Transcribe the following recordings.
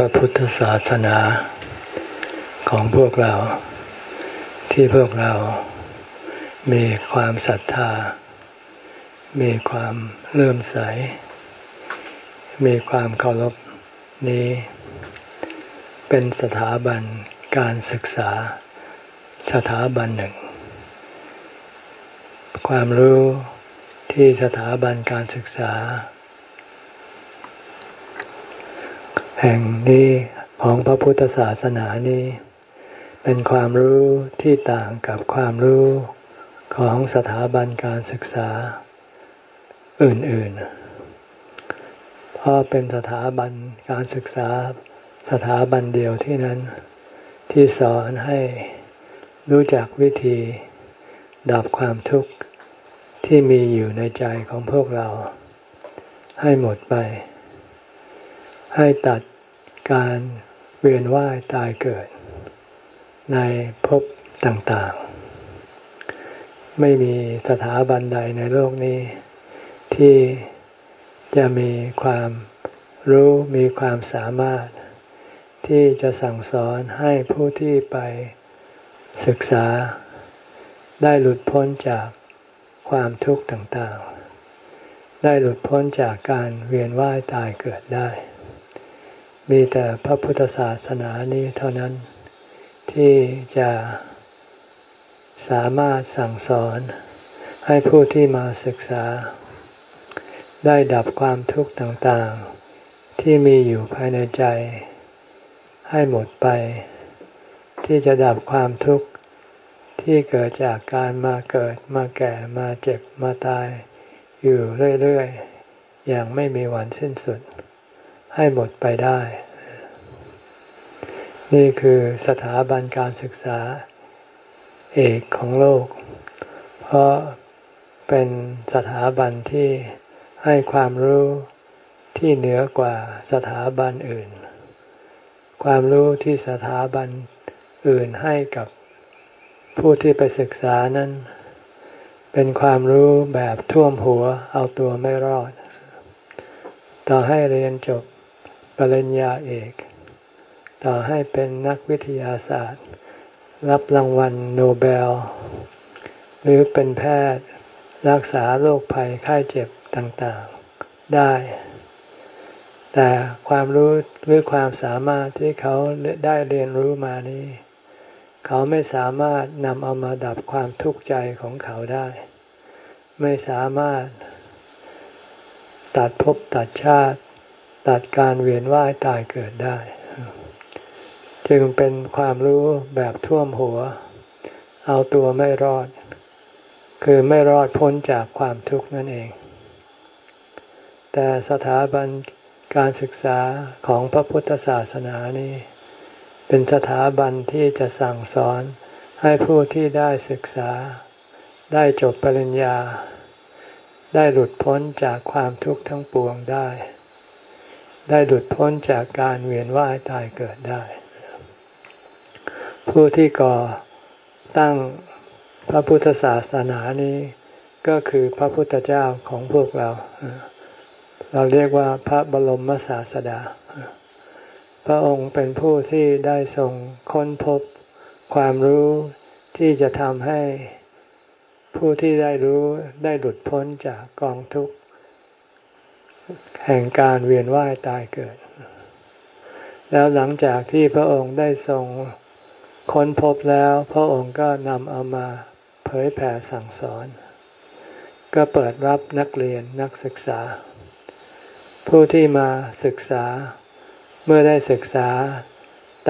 ระพุทธศาสนาของพวกเรา ที่พวกเรามีความศรัทธา มีความเลื่อมใส มีความเคารพนี้ เป็นสถาบันการศึกษาสถาบันหนึ่ง ความรู้ที่สถาบันการศึกษา แห่งนี้ของพระพุทธศาสนานี้ เป็นความรู้ที่ต่างกับความรู้ของสถาบันการศึกษาอื่นๆ เพราะเป็นสถาบันการศึกษาสถาบันเดียวที่นั้นที่สอนให้รู้จักวิธี ดับความทุกข์ที่มีอยู่ในใจของพวกเรา ให้หมดไป ให้ตัด การเวียนว่ายตายเกิด ในภพต่างๆ ไม่มีสถาบันใดในโลกนี้ ที่จะมีความรู้มีความสามารถ ที่จะสั่งสอนให้ผู้ที่ไปศึกษา ได้หลุดพ้นจากความทุกข์ต่างๆ ได้หลุดพ้นจากการเวียนว่ายตายเกิดได้ มีแต่พระพุทธศาสนานี้เท่านั้นที่จะสามารถสั่งสอนให้ผู้ที่มาศึกษา ได้ดับความทุกข์ต่างๆ ที่มีอยู่ภายในใจ ให้หมดไป ที่จะดับความทุกข์ที่เกิดจากการมาเกิดมาแก่มาเจ็บมาตายอยู่เรื่อย ๆ อย่างไม่มีวันสิ้นสุด ให้หมดไปได้ นี่คือสถาบันการศึกษาเอกของโลก เพราะเป็นสถาบันที่ให้ความรู้ที่เหนือกว่าสถาบันอื่น ความรู้ที่สถาบันอื่นให้กับผู้ที่ไปศึกษานั้น เป็นความรู้แบบท่วมหัวเอาตัวไม่รอด ต่อให้เรียนจบ ปริญญาเอก ต่อให้เป็นนักวิทยาศาสตร์ รับรางวัลโนเบล หรือเป็นแพทย์ รักษาโรคภัยไข้เจ็บต่างๆได้ แต่ความรู้หรือความสามารถที่เขาได้เรียนรู้มานี้ เขาไม่สามารถนำเอามาดับความทุกข์ใจของเขาได้ ไม่สามารถตัดภพตัดชาติ ตัดการเวียนว่ายตายเกิดได้ จึงเป็นความรู้แบบท่วมหัว เอาตัวไม่รอด คือไม่รอดพ้นจากความทุกข์นั่นเอง แต่สถาบันการศึกษาของพระพุทธศาสนานี้ เป็นสถาบันที่จะสั่งสอนให้ผู้ที่ได้ศึกษา ได้จบปริญญา ได้หลุดพ้นจากความทุกข์ทั้งปวงได้ ได้หลุดพ้นจากการเวียนว่ายตายเกิดได้ ผู้ที่ก่อตั้งพระพุทธศาสนานี้ก็คือพระพุทธเจ้าของพวกเรา เราเรียกว่าพระบรมศาสดา พระองค์เป็นผู้ที่ได้ทรงค้นพบความรู้ที่จะทำให้ผู้ที่ได้รู้ได้หลุดพ้นจากกองทุกข์ แห่งการเวียนว่ายตายเกิด แล้วหลังจากที่พระองค์ได้ทรงค้นพบแล้ว พระองค์ก็นำเอามาเผยแผ่สั่งสอน ก็เปิดรับนักเรียนนักศึกษา ผู้ที่มาศึกษาเมื่อได้ศึกษา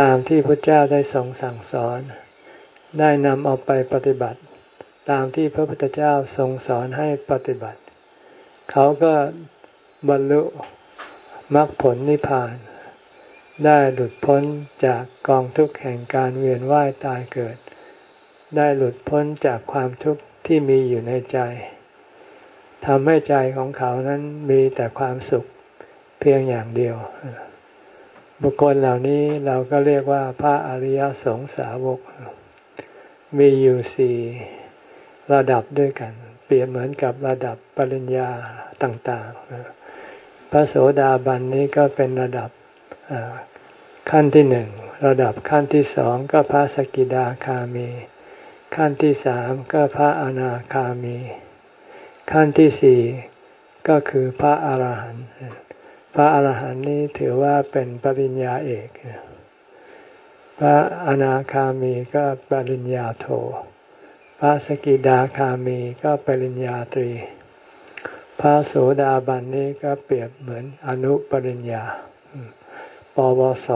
ตามที่พระเจ้าได้ทรงสั่งสอน ได้นำเอาไปปฏิบัติ ตามที่พระพุทธเจ้าทรงสอนให้ปฏิบัติ เขาก็ บรรลุมรรคผลนิพพาน ได้หลุดพ้นจากกองทุกข์แห่งการเวียนว่ายตายเกิด ได้หลุดพ้นจากความทุกข์ที่มีอยู่ในใจทำให้ใจของเขานั้นมีแต่ความสุขเพียงอย่างเดียว บุคคลเหล่านี้เราก็เรียกว่าพระอริยสงสาวก มีอยู่สี่ระดับด้วยกัน เปรียบเหมือนกับระดับปริญญาต่าง ๆ พระโสดาบันนี้ก็เป็นระดับขั้นที่หนึ่งระดับขั้นที่สองก็พระสกิดาคามี ขั้นที่สามก็พระอนาคามี ขั้นที่สี่ก็คือพระอาหารหันต์พระอาหารหันต์นี้ถือว่าเป็นปริญญาเอก พระอนาคามีก็ปริญญาโท พระสกิดาคามีก็ปริญญาตรี พระโสดาบันนี้ก็เปรียบเหมือนอนุปริญญา ปวส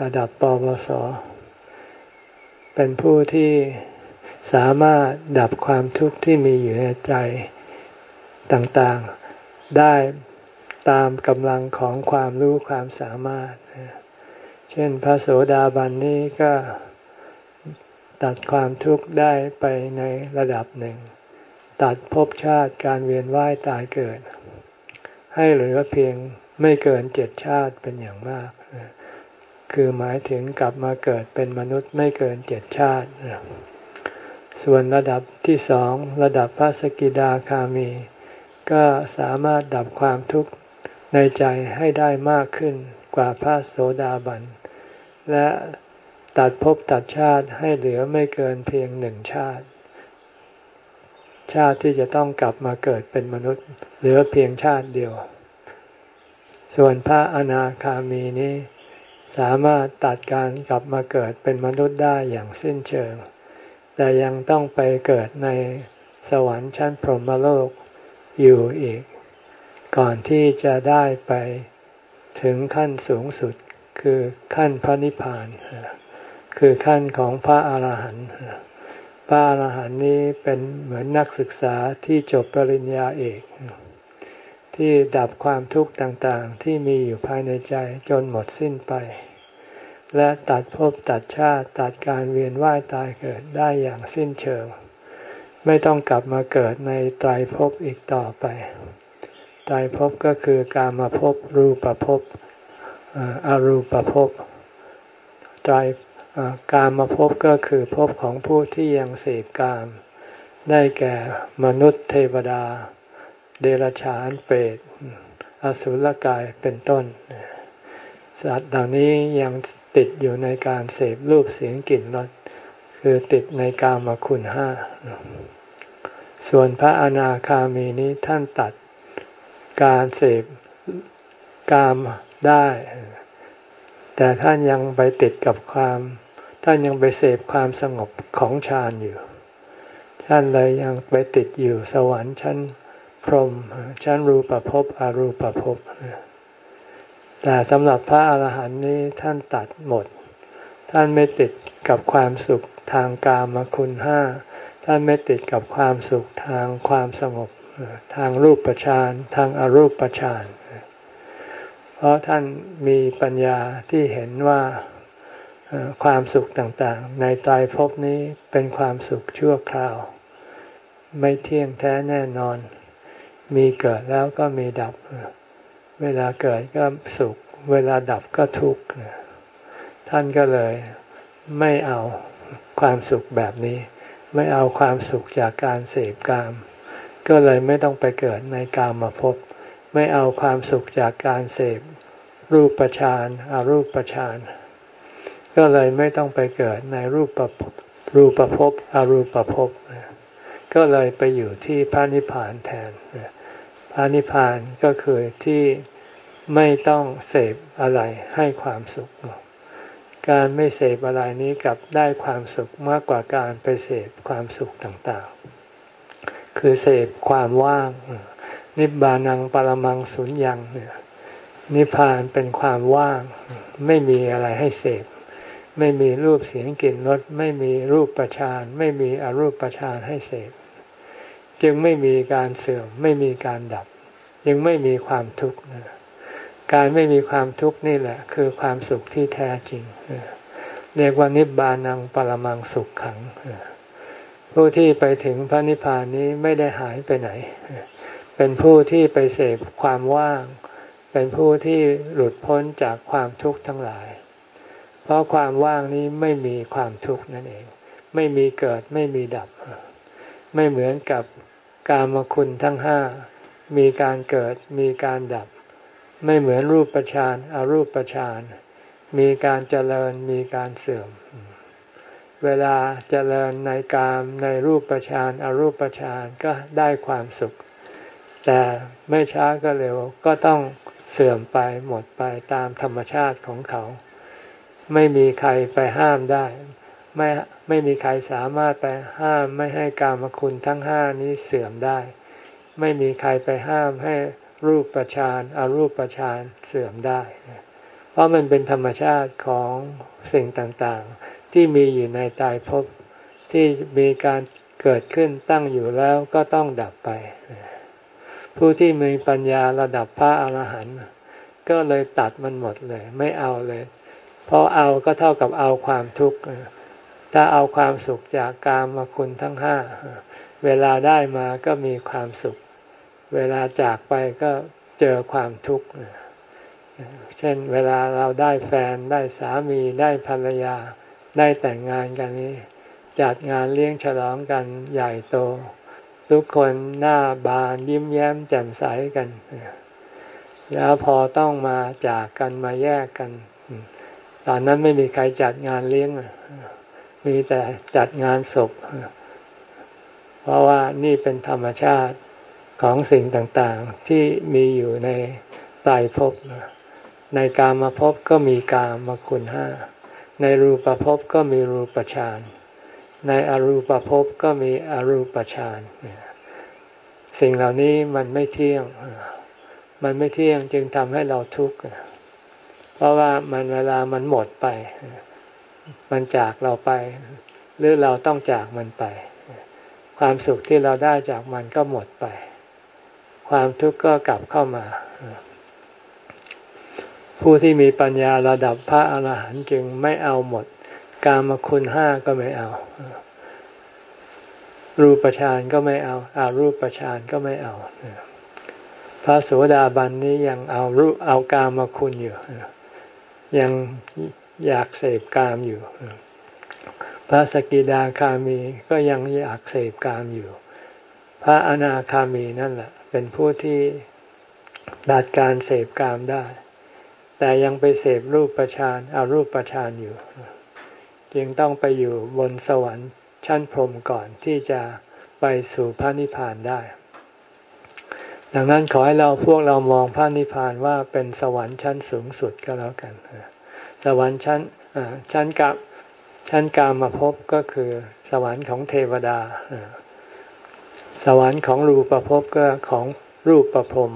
ระดับปวส เป็นผู้ที่สามารถดับความทุกข์ที่มีอยู่ในใจต่างๆ ได้ตามกำลังของความรู้ความสามารถ เช่นพระโสดาบันนี้ก็ตัดความทุกข์ได้ไปในระดับหนึ่ง ตัดภพชาติการเวียนว่ายตายเกิด ให้เหลือเพียงไม่เกินเจ็ดชาติเป็นอย่างมาก คือหมายถึงกลับมาเกิดเป็นมนุษย์ไม่เกินเจ็ดชาติ ส่วนระดับที่สองระดับพระสกิดาคามี ก็สามารถดับความทุกข์ในใจให้ได้มากขึ้นกว่าพระโสดาบัน และตัดภพตัดชาติให้เหลือไม่เกินเพียงหนึ่งชาติ ชาติที่จะต้องกลับมาเกิดเป็นมนุษย์ เหลือเพียงชาติเดียว ส่วนพระอนาคามีนี้สามารถตัดการกลับมาเกิดเป็นมนุษย์ได้อย่างสิ้นเชิง แต่ยังต้องไปเกิดในสวรรค์ชั้นพรหมโลกอยู่อีก ก่อนที่จะได้ไปถึงขั้นสูงสุดคือขั้นพระนิพพาน คือขั้นของพระอาหารหันต์ พระอาหารหันต์นี้เป็นเหมือนนักศึกษาที่จบปริญญาเอก ที่ดับความทุกข์ต่างๆ ที่มีอยู่ภายในใจจนหมดสิ้นไป และตัดภพตัดชาติตัดการเวียนว่ายตายเกิดได้อย่างสิ้นเชิง ไม่ต้องกลับมาเกิดในไตรภพอีกต่อไปไตรภพก็คือการมาภพรูปภพอรูปภพไตร การมาภพก็คือภพของผู้ที่ยังเสพกาม ได้แก่มนุษย์เทวดา เดรัจฉานเปรตอสุรกายเป็นต้น สัตว์เหล่านี้ยังติดอยู่ในการเสพรูปเสียงกลิ่นรสคือติดในกามคุณห้า ส่วนพระอนาคามีนี้ท่านตัดการเสพกามได้ แต่ท่านยังไปติดกับความ ท่านยังไปเสพความสงบของฌานอยู่ ท่านเลยยังไปติดอยู่สวรรค์ชั้นพรหมชั้นรูปภพอรูปภพแต่สำหรับพระอาหารหันต์นี้ท่านตัดหมด ท่านไม่ติดกับความสุขทางกามคุณห้า ท่านไม่ติดกับความสุขทางความสงบทางรูปประชานทางอรูปประชานเพราะท่านมีปัญญาที่เห็นว่า ความสุขต่างๆ ในตายภพนี้เป็นความสุขชั่วคราว ไม่เที่ยงแท้แน่นอน มีเกิดแล้วก็มีดับ เวลาเกิดก็สุข เวลาดับก็ทุกข์ท่านก็เลยไม่เอาความสุขแบบนี้ ไม่เอาความสุขจากการเสพกาม ก็เลยไม่ต้องไปเกิดในกามมาพบ ไม่เอาความสุขจากการเสพรูปประชานอารูปประชาน ก็เลยไม่ต้องไปเกิดในรูปประรูปประพบอรูปประพบก็เลยไปอยู่ที่พระนิพพานแทนพระนิพพานก็คือที่ไม่ต้องเสพอะไรให้ความสุข การไม่เสพอะไรนี้กับได้ความสุขมากกว่าการไปเสพความสุขต่างๆ คือเสพความว่าง นิบานังปรมังสุญญังเนี่ยนิพพานเป็นความว่าง ไม่มีอะไรให้เสพ ไม่มีรูปเสียงกลิ่นรสไม่มีรูปประชานไม่มีอรูปประชานให้เสพจึงไม่มีการเสื่อมไม่มีการดับยังไม่มีความทุกข์การไม่มีความทุกข์นี่แหละ คือความสุขที่แท้จริงเรียกว่านิบานังปรมังสุขขังผู้ที่ไปถึงพระนิพพานนี้ไม่ได้หายไปไหน เป็นผู้ที่ไปเสพความว่าง เป็นผู้ที่หลุดพ้นจากความทุกข์ทั้งหลาย เพราะความว่างนี้ไม่มีความทุกข์นั่นเอง ไม่มีเกิดไม่มีดับ ไม่เหมือนกับกามคุณทั้งห้ามีการเกิดมีการดับ ไม่เหมือนรูปประชานอารูปประชานมีการเจริญมีการเสื่อม เวลาเจริญในกามในรูปประชานอารูปฌานก็ได้ความสุข แต่ไม่ช้าก็เร็วก็ต้องเสื่อมไปหมดไปตามธรรมชาติของเขา ไม่มีใครไปห้ามได้ ไม่ไม่มีใครสามารถไปห้ามไม่ให้กามคุณทั้งห้านี้เสื่อมได้ ไม่มีใครไปห้ามให้รูปประชานอารูปประชานเสื่อมได้ เพราะมันเป็นธรรมชาติของสิ่งต่างๆ ที่มีอยู่ในตายภพที่มีการเกิดขึ้นตั้งอยู่แล้วก็ต้องดับไป ผู้ที่มีปัญญาระดับพระอรหันต์ก็เลยตัดมันหมดเลย ไม่เอาเลย เพราะเอาก็เท่ากับเอาความทุกข์ถ้าเอาความสุขจากกามมาคุณทั้งห้าเวลาได้มาก็มีความสุข เวลาจากไปก็เจอความทุกข์เช่น เวลาเราได้แฟนได้สามีได้ภรรยา ได้แต่งงานกันนี้จัดงานเลี้ยงฉลองกันใหญ่โต ทุกคนหน้าบานยิ้มแย้มแจ่มใสกัน แล้วพอต้องมาจากกันมาแยกกัน ตอนนั้นไม่มีใครจัดงานเลี้ยงมีแต่จัดงานศพ เพราะว่านี่เป็นธรรมชาติของสิ่งต่างๆ ที่มีอยู่ในตายภพในกามาภพก็มีกามาคุณห้า ในรูปภพก็มีรูปฌาน ในอรูปภพก็มีอรูปฌาน สิ่งเหล่านี้มันไม่เที่ยง มันไม่เที่ยงจึงทำให้เราทุกข์ เพราะว่ามันเวลามันหมดไป มันจากเราไป หรือเราต้องจากมันไป ความสุขที่เราได้จากมันก็หมดไป ความทุกข์ก็กลับเข้ามา ผู้ที่มีปัญญาระดับพระอาหารหันต์จึงไม่เอาหมด กามคุณห้าก็ไม่เอา รูปฌานก็ไม่เอาอารูปฌานก็ไม่เอาพระโสดาบันนี้ยังเอารูเอากามคุณอยู่ ยังอยากเสพกามอยู่ พระสกิดาคามีก็ยังอยากเสพกามอยู่ พระอนาคามีนั่นแหละ เป็นผู้ที่ดัดการเสพกามได้ แต่ยังไปเสพรูปประชานอารูปประชานอยู่ จึงต้องไปอยู่บนสวรรค์ชั้นพรหมก่อนที่จะไปสู่พระนิพพานได้ ดังนั้นขอให้เราพวกเรามองพระนิพพานว่าเป็นสวรรค์ชั้นสูงสุดก็แล้วกัน สวรรค์ชั้นชั้นกับชั้นกามาพบก็คือสวรรค์ของเทวดา สวรรค์ของรูปภพก็ของรูปประพรม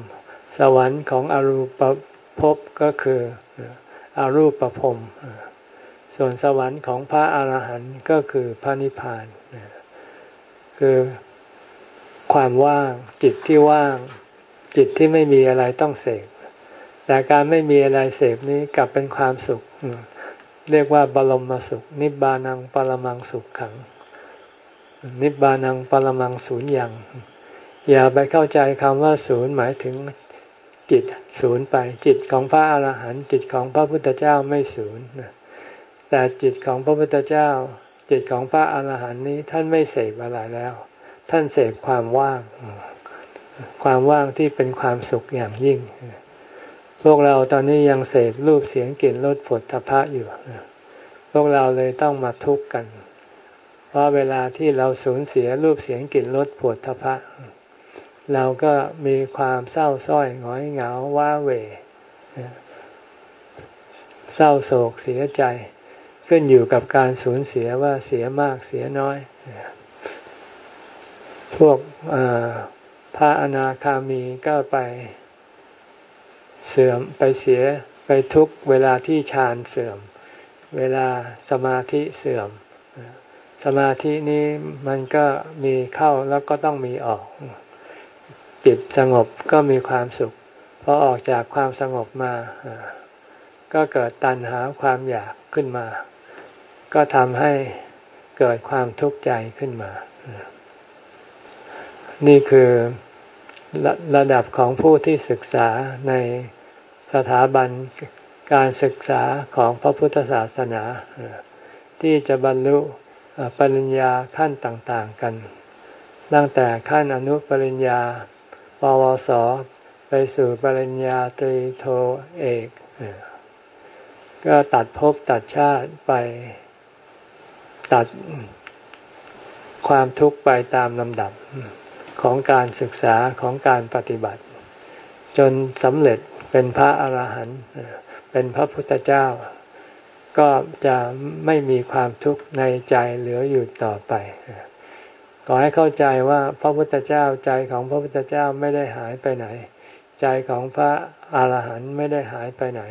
สวรรค์ของอรูปภพก็คืออรูปประพรมส่วนสวรรค์ของพระอาหารหันต์ก็คือพระนิพพานคือ ความว่าง จิตที่ว่าง จิตที่ไม่มีอะไรต้องเสกแต่การไม่มีอะไรเสพนี้กลับเป็นความสุข เรียกว่าบรมสุข นิบานังปรมังสุขขัง นิบานังปรมังศูนย์อย่างอย่าไปเข้าใจคำว่าศูนย์หมายถึงจิตศูนย์ไป จิตของพระอาหารหันต์จิตของพระพุทธเจ้าไม่ศูนย์แต่จิตของพระพุทธเจ้า จิตของพระอาหารหันต์นี้ท่านไม่เสพอะไรแล้ว ท่านเสพความว่าง ความว่างที่เป็นความสุขอย่างยิ่ง พวกเราตอนนี้ยังเสพรูปเสียงกลิ่นรสผลทพะอยู่ พวกเราเลยต้องมาทุกข์กัน เพราะเวลาที่เราสูญเสียรูปเสียงกลิ่นรสผดทพะ เราก็มีความเศร้าส้อยหงอยเหงาว้าเหวเศร้าโศกเสียใจ ขึ้นอยู่กับการสูญเสียว่าเสียมากเสียน้อย พวกพระอนาคามีก็ไปเสื่อมไปเสียไปทุกเวลาที่ฌานเสื่อม เวลาสมาธิเสื่อม สมาธินี้มันก็มีเข้าแล้วก็ต้องมีออก จิตสงบก็มีความสุขพอออกจากความสงบมา ก็เกิดตัณหาความอยากขึ้นมา ก็ทำให้เกิดความทุกข์ใจขึ้นมา นี่คือระระดับของผู้ที่ศึกษาในสถาบันการศึกษาของพระพุทธศาสนา ที่จะบรรลุปริญญาขั้นต่างๆกัน ตั้งแต่ขั้นอนุปริญญาปวส ไปสู่ปริญญาตรีโทเอก ก็ตัดภพตัดชาติไปตัดความทุกข์ไปตามลำดับ ของการศึกษาของการปฏิบัติ จนสำเร็จเป็นพระอรหันต์เป็นพระพุทธเจ้า ก็จะไม่มีความทุกข์ในใจเหลืออยู่ต่อไปขอให้เข้าใจว่าพระพุทธเจ้าใจของพระพุทธเจ้าไม่ได้หายไปไหน ใจของพระอาหารหันต์ไม่ได้หายไปไหน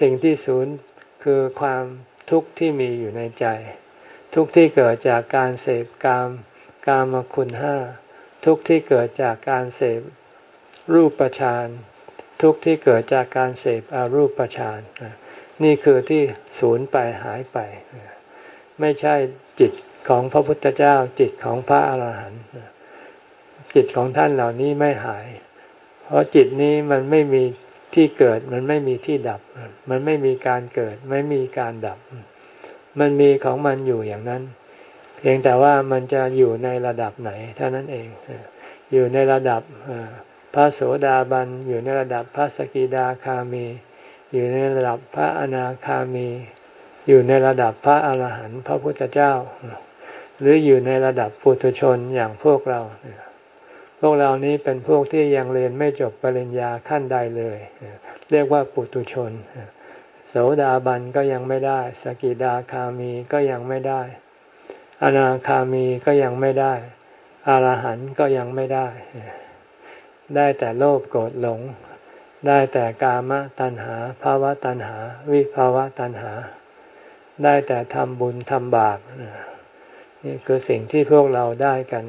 สิ่งที่ศูนย์คือความทุกข์ที่มีอยู่ในใจ ทุกข์ที่เกิดจากการเสพกามกามคุณห้า ทุกข์ที่เกิดจากการเสพรูปประชานทุกข์ที่เกิดจากการเสพอารูปประชานนี่คือที่ศูนย์ไปหายไป ไม่ใช่จิตของพระพุทธเจ้าจิตของพระอาหารหันต์จิตของท่านเหล่านี้ไม่หาย เพราะจิตนี้มันไม่มีที่เกิดมันไม่มีที่ดับ มันไม่มีการเกิด ไม่มีการดับ มันมีของมันอยู่อย่างนั้น เพียงแต่ว่ามันจะอยู่ในระดับไหนเท่านั้นเอง อยู่ในระดับพระโสดาบัน อยู่ในระดับพระสกิดาคามี อยู่ในระดับพระอนาคามี อยู่ในระดับพระอาหารหันต์พระพุทธเจ้า หรืออยู่ในระดับปุถุชนอย่างพวกเรา พวกเรานี้เป็นพวกที่ยังเรียนไม่จบปริญญาขั้นใดเลย เรียกว่าปุถุชน โสดาบันก็ยังไม่ได้ สกิดาคามีก็ยังไม่ได้ อนาคามีก็ยังไม่ได้ อรหันต์ก็ยังไม่ได้ ได้แต่โลภโกรธหลง ได้แต่กามตัณหาภาวะตัณหา วิภาวะตัณหา ได้แต่ทำบุญทำบาปนี่คือสิ่งที่พวกเราได้กัน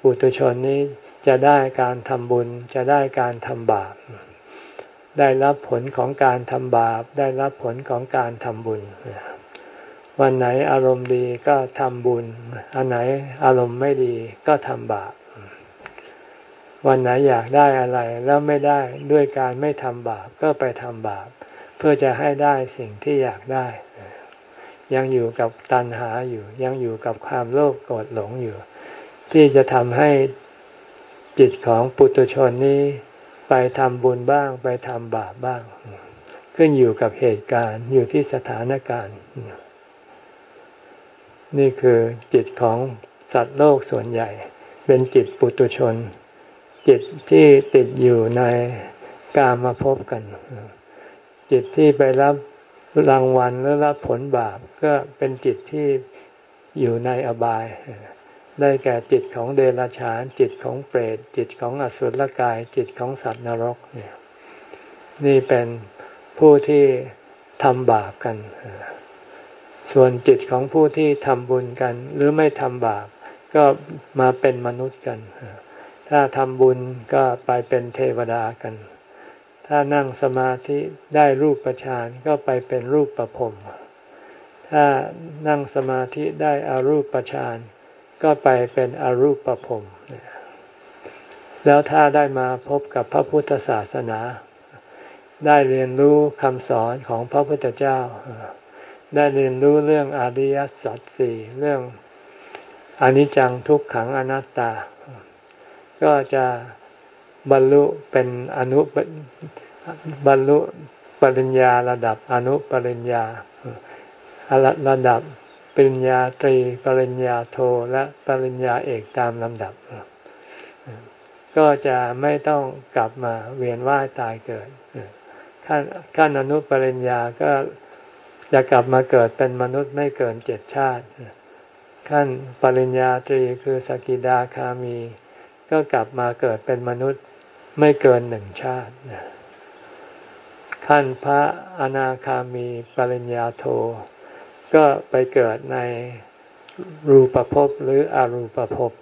ปุถุชนนี้จะได้การทำบุญจะได้การทำบาป ได้รับผลของการทำบาป ได้รับผลของการทำบุญ วันไหนอารมณ์ดีก็ทำบุญ อันไหนอารมณ์ไม่ดีก็ทำบาป วันไหนอยากได้อะไรแล้วไม่ได้ด้วยการไม่ทำบาปก็ไปทำบาป เพื่อจะให้ได้สิ่งที่อยากได้ ยังอยู่กับตัณหาอยู่ยังอยู่กับความโลภโกรธหลงอยู่ ที่จะทำให้จิตของปุตุชนนี้ไปทำบุญบ้าง ไปทำบาปบ้าง ขึ้นอยู่กับเหตุการณ์อยู่ที่สถานการณ์ นี่คือจิตของสัตว์โลกส่วนใหญ่ เป็นจิตปุตุชน จิตที่ติดอยู่ในกามาพบกัน จิตที่ไปรับรางวัลหรือรับผลบาปก็เป็นจิตที่อยู่ในอบาย ได้แก่จิตของเดรัจฉาน จิตของเปรต จิตของอสุรกาย จิตของสัตว์นรกเนี่ยนี่เป็นผู้ที่ทำบาปกัน ส่วนจิตของผู้ที่ทำบุญกัน หรือไม่ทำบาป ก็มาเป็นมนุษย์กัน ถ้าทำบุญก็ไปเป็นเทวดากัน ถ้านั่งสมาธิได้รูปประชานก็ไปเป็นรูปประพรมถ้านั่งสมาธิได้อารูปประชานก็ไปเป็นอรูปประพรมแล้วถ้าได้มาพบกับพระพุทธศาสนา ได้เรียนรู้คำสอนของพระพุทธเจ้า ได้เรียนรู้เรื่องอริยสัจสี่เรื่องอนิจจังทุกขังอนัตตา ก็จะบรรลุเป็นอนุบรรลุปริญญาระดับอนุปริญญาระดับปริญญาตรี ปริญญาโทและปริญญาเอกตามลำดับ ก็จะไม่ต้องกลับมาเวียนว่ายตายเกิดขั้นขั้นอนุปริญญาก็ จะกลับมาเกิดเป็นมนุษย์ไม่เกินเจ็ดชาติ ขั้นปริญญาตรีคือสกิดาคามี ก็กลับมาเกิดเป็นมนุษย์ไม่เกินหนึ่งชาติ ขั้นพระอนาคามีปริญญาโท ก็ไปเกิดในรูปภพหรืออรูปภพ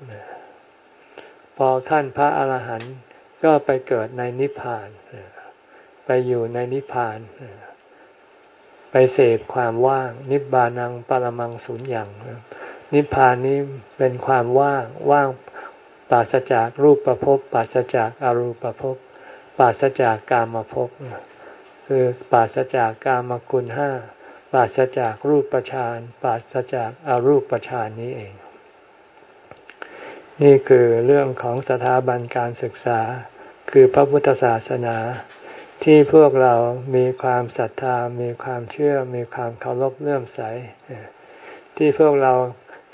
พอขั้นพระอรหันต์ก็ไปเกิดในนิพพาน ไปอยู่ในนิพพาน ไปเสพความว่าง นิบานังปรมังสุญญ์นิพพานนี้เป็นความว่างว่างปราศจากรูปประพบปราศจากอารูปภพบปราศจากกามภพคือปราศจากกามคุณห้าปราศจากรูปประชานปราศจากอารูปประชานนี้เอง นี่คือเรื่องของสถาบันการศึกษาคือพระพุทธศาสนา ที่พวกเรามีความศรัทธา มีความเชื่อ มีความเคารพเลื่อมใส ที่พวกเรา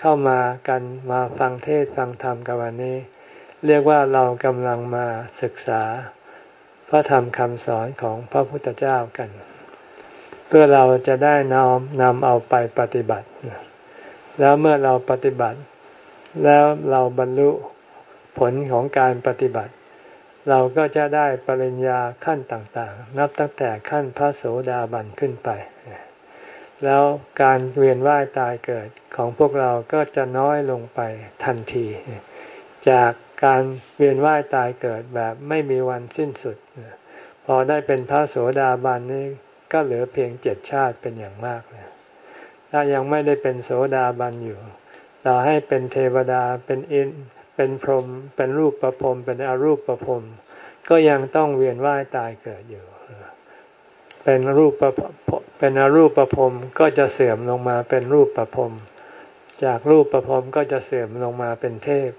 เข้ามากันมาฟังเทศฟังธรรมกันวันนี้ เรียกว่าเรากำลังมาศึกษา พระธรรมคำสอนของพระพุทธเจ้ากัน เพื่อเราจะได้นำนำเอาไปปฏิบัติ แล้วเมื่อเราปฏิบัติ แล้วเราบรรลุผลของการปฏิบัติ เราก็จะได้ปริญญาขั้นต่างๆ นับตั้งแต่ขั้นพระโสดาบันขึ้นไป แล้วการเวียนว่ายตายเกิดของพวกเราก็จะน้อยลงไปทันที จากการเวียนว่ายตายเกิดแบบไม่มีวันสิ้นสุด พอได้เป็นพระโสดาบันนี่ก็เหลือเพียงเจ็ดชาติเป็นอย่างมากเลยถ้ายังไม่ได้เป็นโสดาบันอยู่เราให้เป็นเทวดาเป็นอิน เป็นพรหมเป็นรูปประพรมเป็นอรูปประพรมก็ยังต้องเวียนว่ายตายเกิดอยู่ เป็นรูปประเป็นอรูปประพรมก็จะเสื่อมลงมาเป็นรูปประพรมจากรูปประพรมก็จะเสื่อมลงมาเป็นเทพ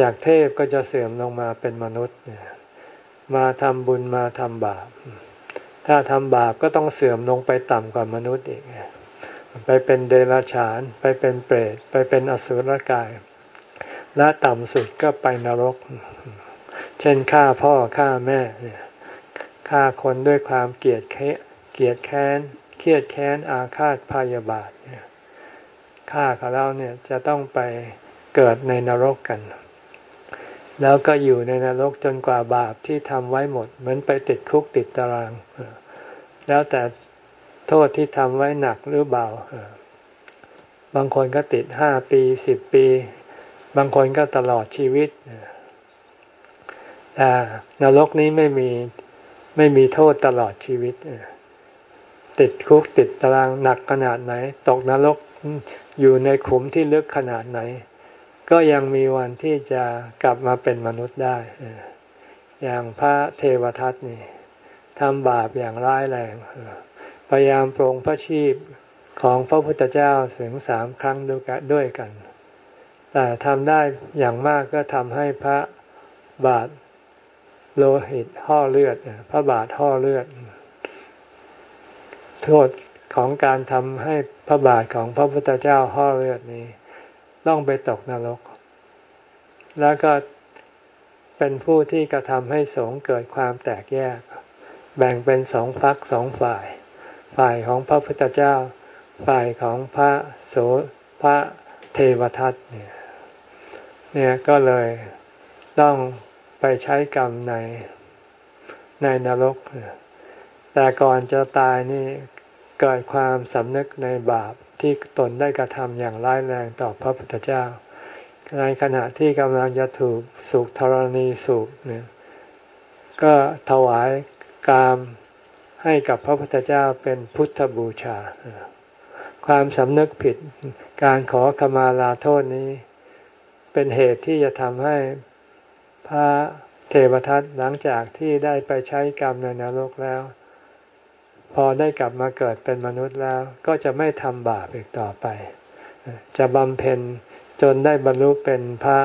จากเทพก็จะเสื่อมลงมาเป็นมนุษย์มาทำบุญมาทำบาป ถ้าทำบาปก็ต้องเสื่อมลงไปต่ำกว่ามนุษย์อีก ไปเป็นเดรัจฉาน ไปเป็นเปรต ไปเป็นอสุรกาย และต่ำสุดก็ไปนรก เช่นฆ่าพ่อฆ่าแม่ฆ่าคนด้วยความเกลียดเกลียดแค้น เครียดแค้นอาฆาตพยาบาทฆ่าเขาแล้วเนี่ยจะต้องไปเกิดในนรกกัน แล้วก็อยู่ในนรกจนกว่าบาปที่ทำไว้หมด เหมือนไปติดคุกติดตาราง แล้วแต่โทษที่ทำไว้หนักหรือเบาบางคนก็ติดห้าปีสิบปี บางคนก็ตลอดชีวิตแต่นรกนี้ไม่มีไม่มีโทษตลอดชีวิตติดคุกติดตารางหนักขนาดไหน ตกนรกอยู่ในขุมที่ลึกขนาดไหน ก็ยังมีวันที่จะกลับมาเป็นมนุษย์ได้อย่างพระเทวทัตนี่ทำบาปอย่างร้ายแรงพยายามปรงพระชีพของพระพุทธเจ้าถึงสามครั้งด้วยกัน แต่ทำได้อย่างมากก็ทำให้พระบาทโลหิตห่อเลือด พระบาทห่อเลือด โทษของการทำให้พระบาทของพระพุทธเจ้าห่อเลือดนี้ ต้องไปตกนรก แล้วก็เป็นผู้ที่กระทำให้สงเกิดความแตกแยก แบ่งเป็นสองฝักสองฝ่าย ฝ่ายของพระพุทธเจ้า ฝ่ายของพระโสพระเทวทัตเนี่ย เนี่ยก็เลยต้องไปใช้กรรมในในนรก แต่ก่อนจะตายนี่เกิดความสำนึกในบาปที่ตนได้กระทำอย่างร้ายแรงต่อพระพุทธเจ้า ในขณะที่กำลังจะถูกสุกธรณีสุกเนี่ยก็ถวายกามให้กับพระพุทธเจ้าเป็นพุทธบูชา ความสำนึกผิดการขอขมาลาโทษนี้ เป็นเหตุที่จะทำให้พระเทวทัตหลังจากที่ได้ไปใช้กรรมในนรกแล้ว พอได้กลับมาเกิดเป็นมนุษย์แล้ว ก็จะไม่ทำบาปอีกต่อไป จะบำเพ็ญจนได้บรรลุเป็นพระ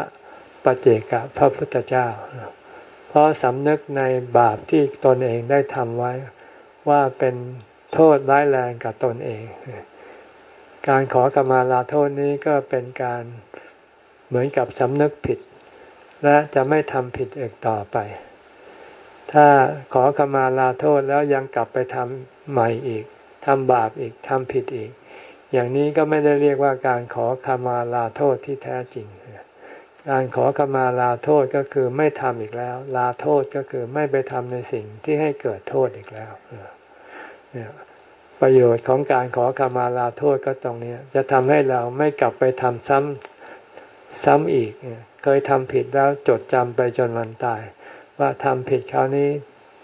ปเจกะพระพุทธเจ้า เพราะสำนึกในบาปที่ตนเองได้ทำไว้ว่าเป็นโทษร้ายแรงกับตนเอง การขอกรรมาลาโทษนี้ก็เป็นการ เหมือนกับสำนึกผิด และจะไม่ทำผิดอีกต่อไป ถ้าขอขมาลาโทษแล้วยังกลับไปทำใหม่อีกทำบาปอีกทำผิดอีก อย่างนี้ก็ไม่ได้เรียกว่าการขอขมาลาโทษที่แท้จริง การขอขมาลาโทษก็คือไม่ทำอีกแล้ว ลาโทษก็คือไม่ไปทำในสิ่งที่ให้เกิดโทษอีกแล้วเนี่ยประโยชน์ของการขอขมาลาโทษก็ตรงนี้จะทำให้เราไม่กลับไปทำซ้ำ ซ้ำอีก เคยทำผิดแล้วจดจำไปจนวันตาย ว่าทำผิดคราวนี้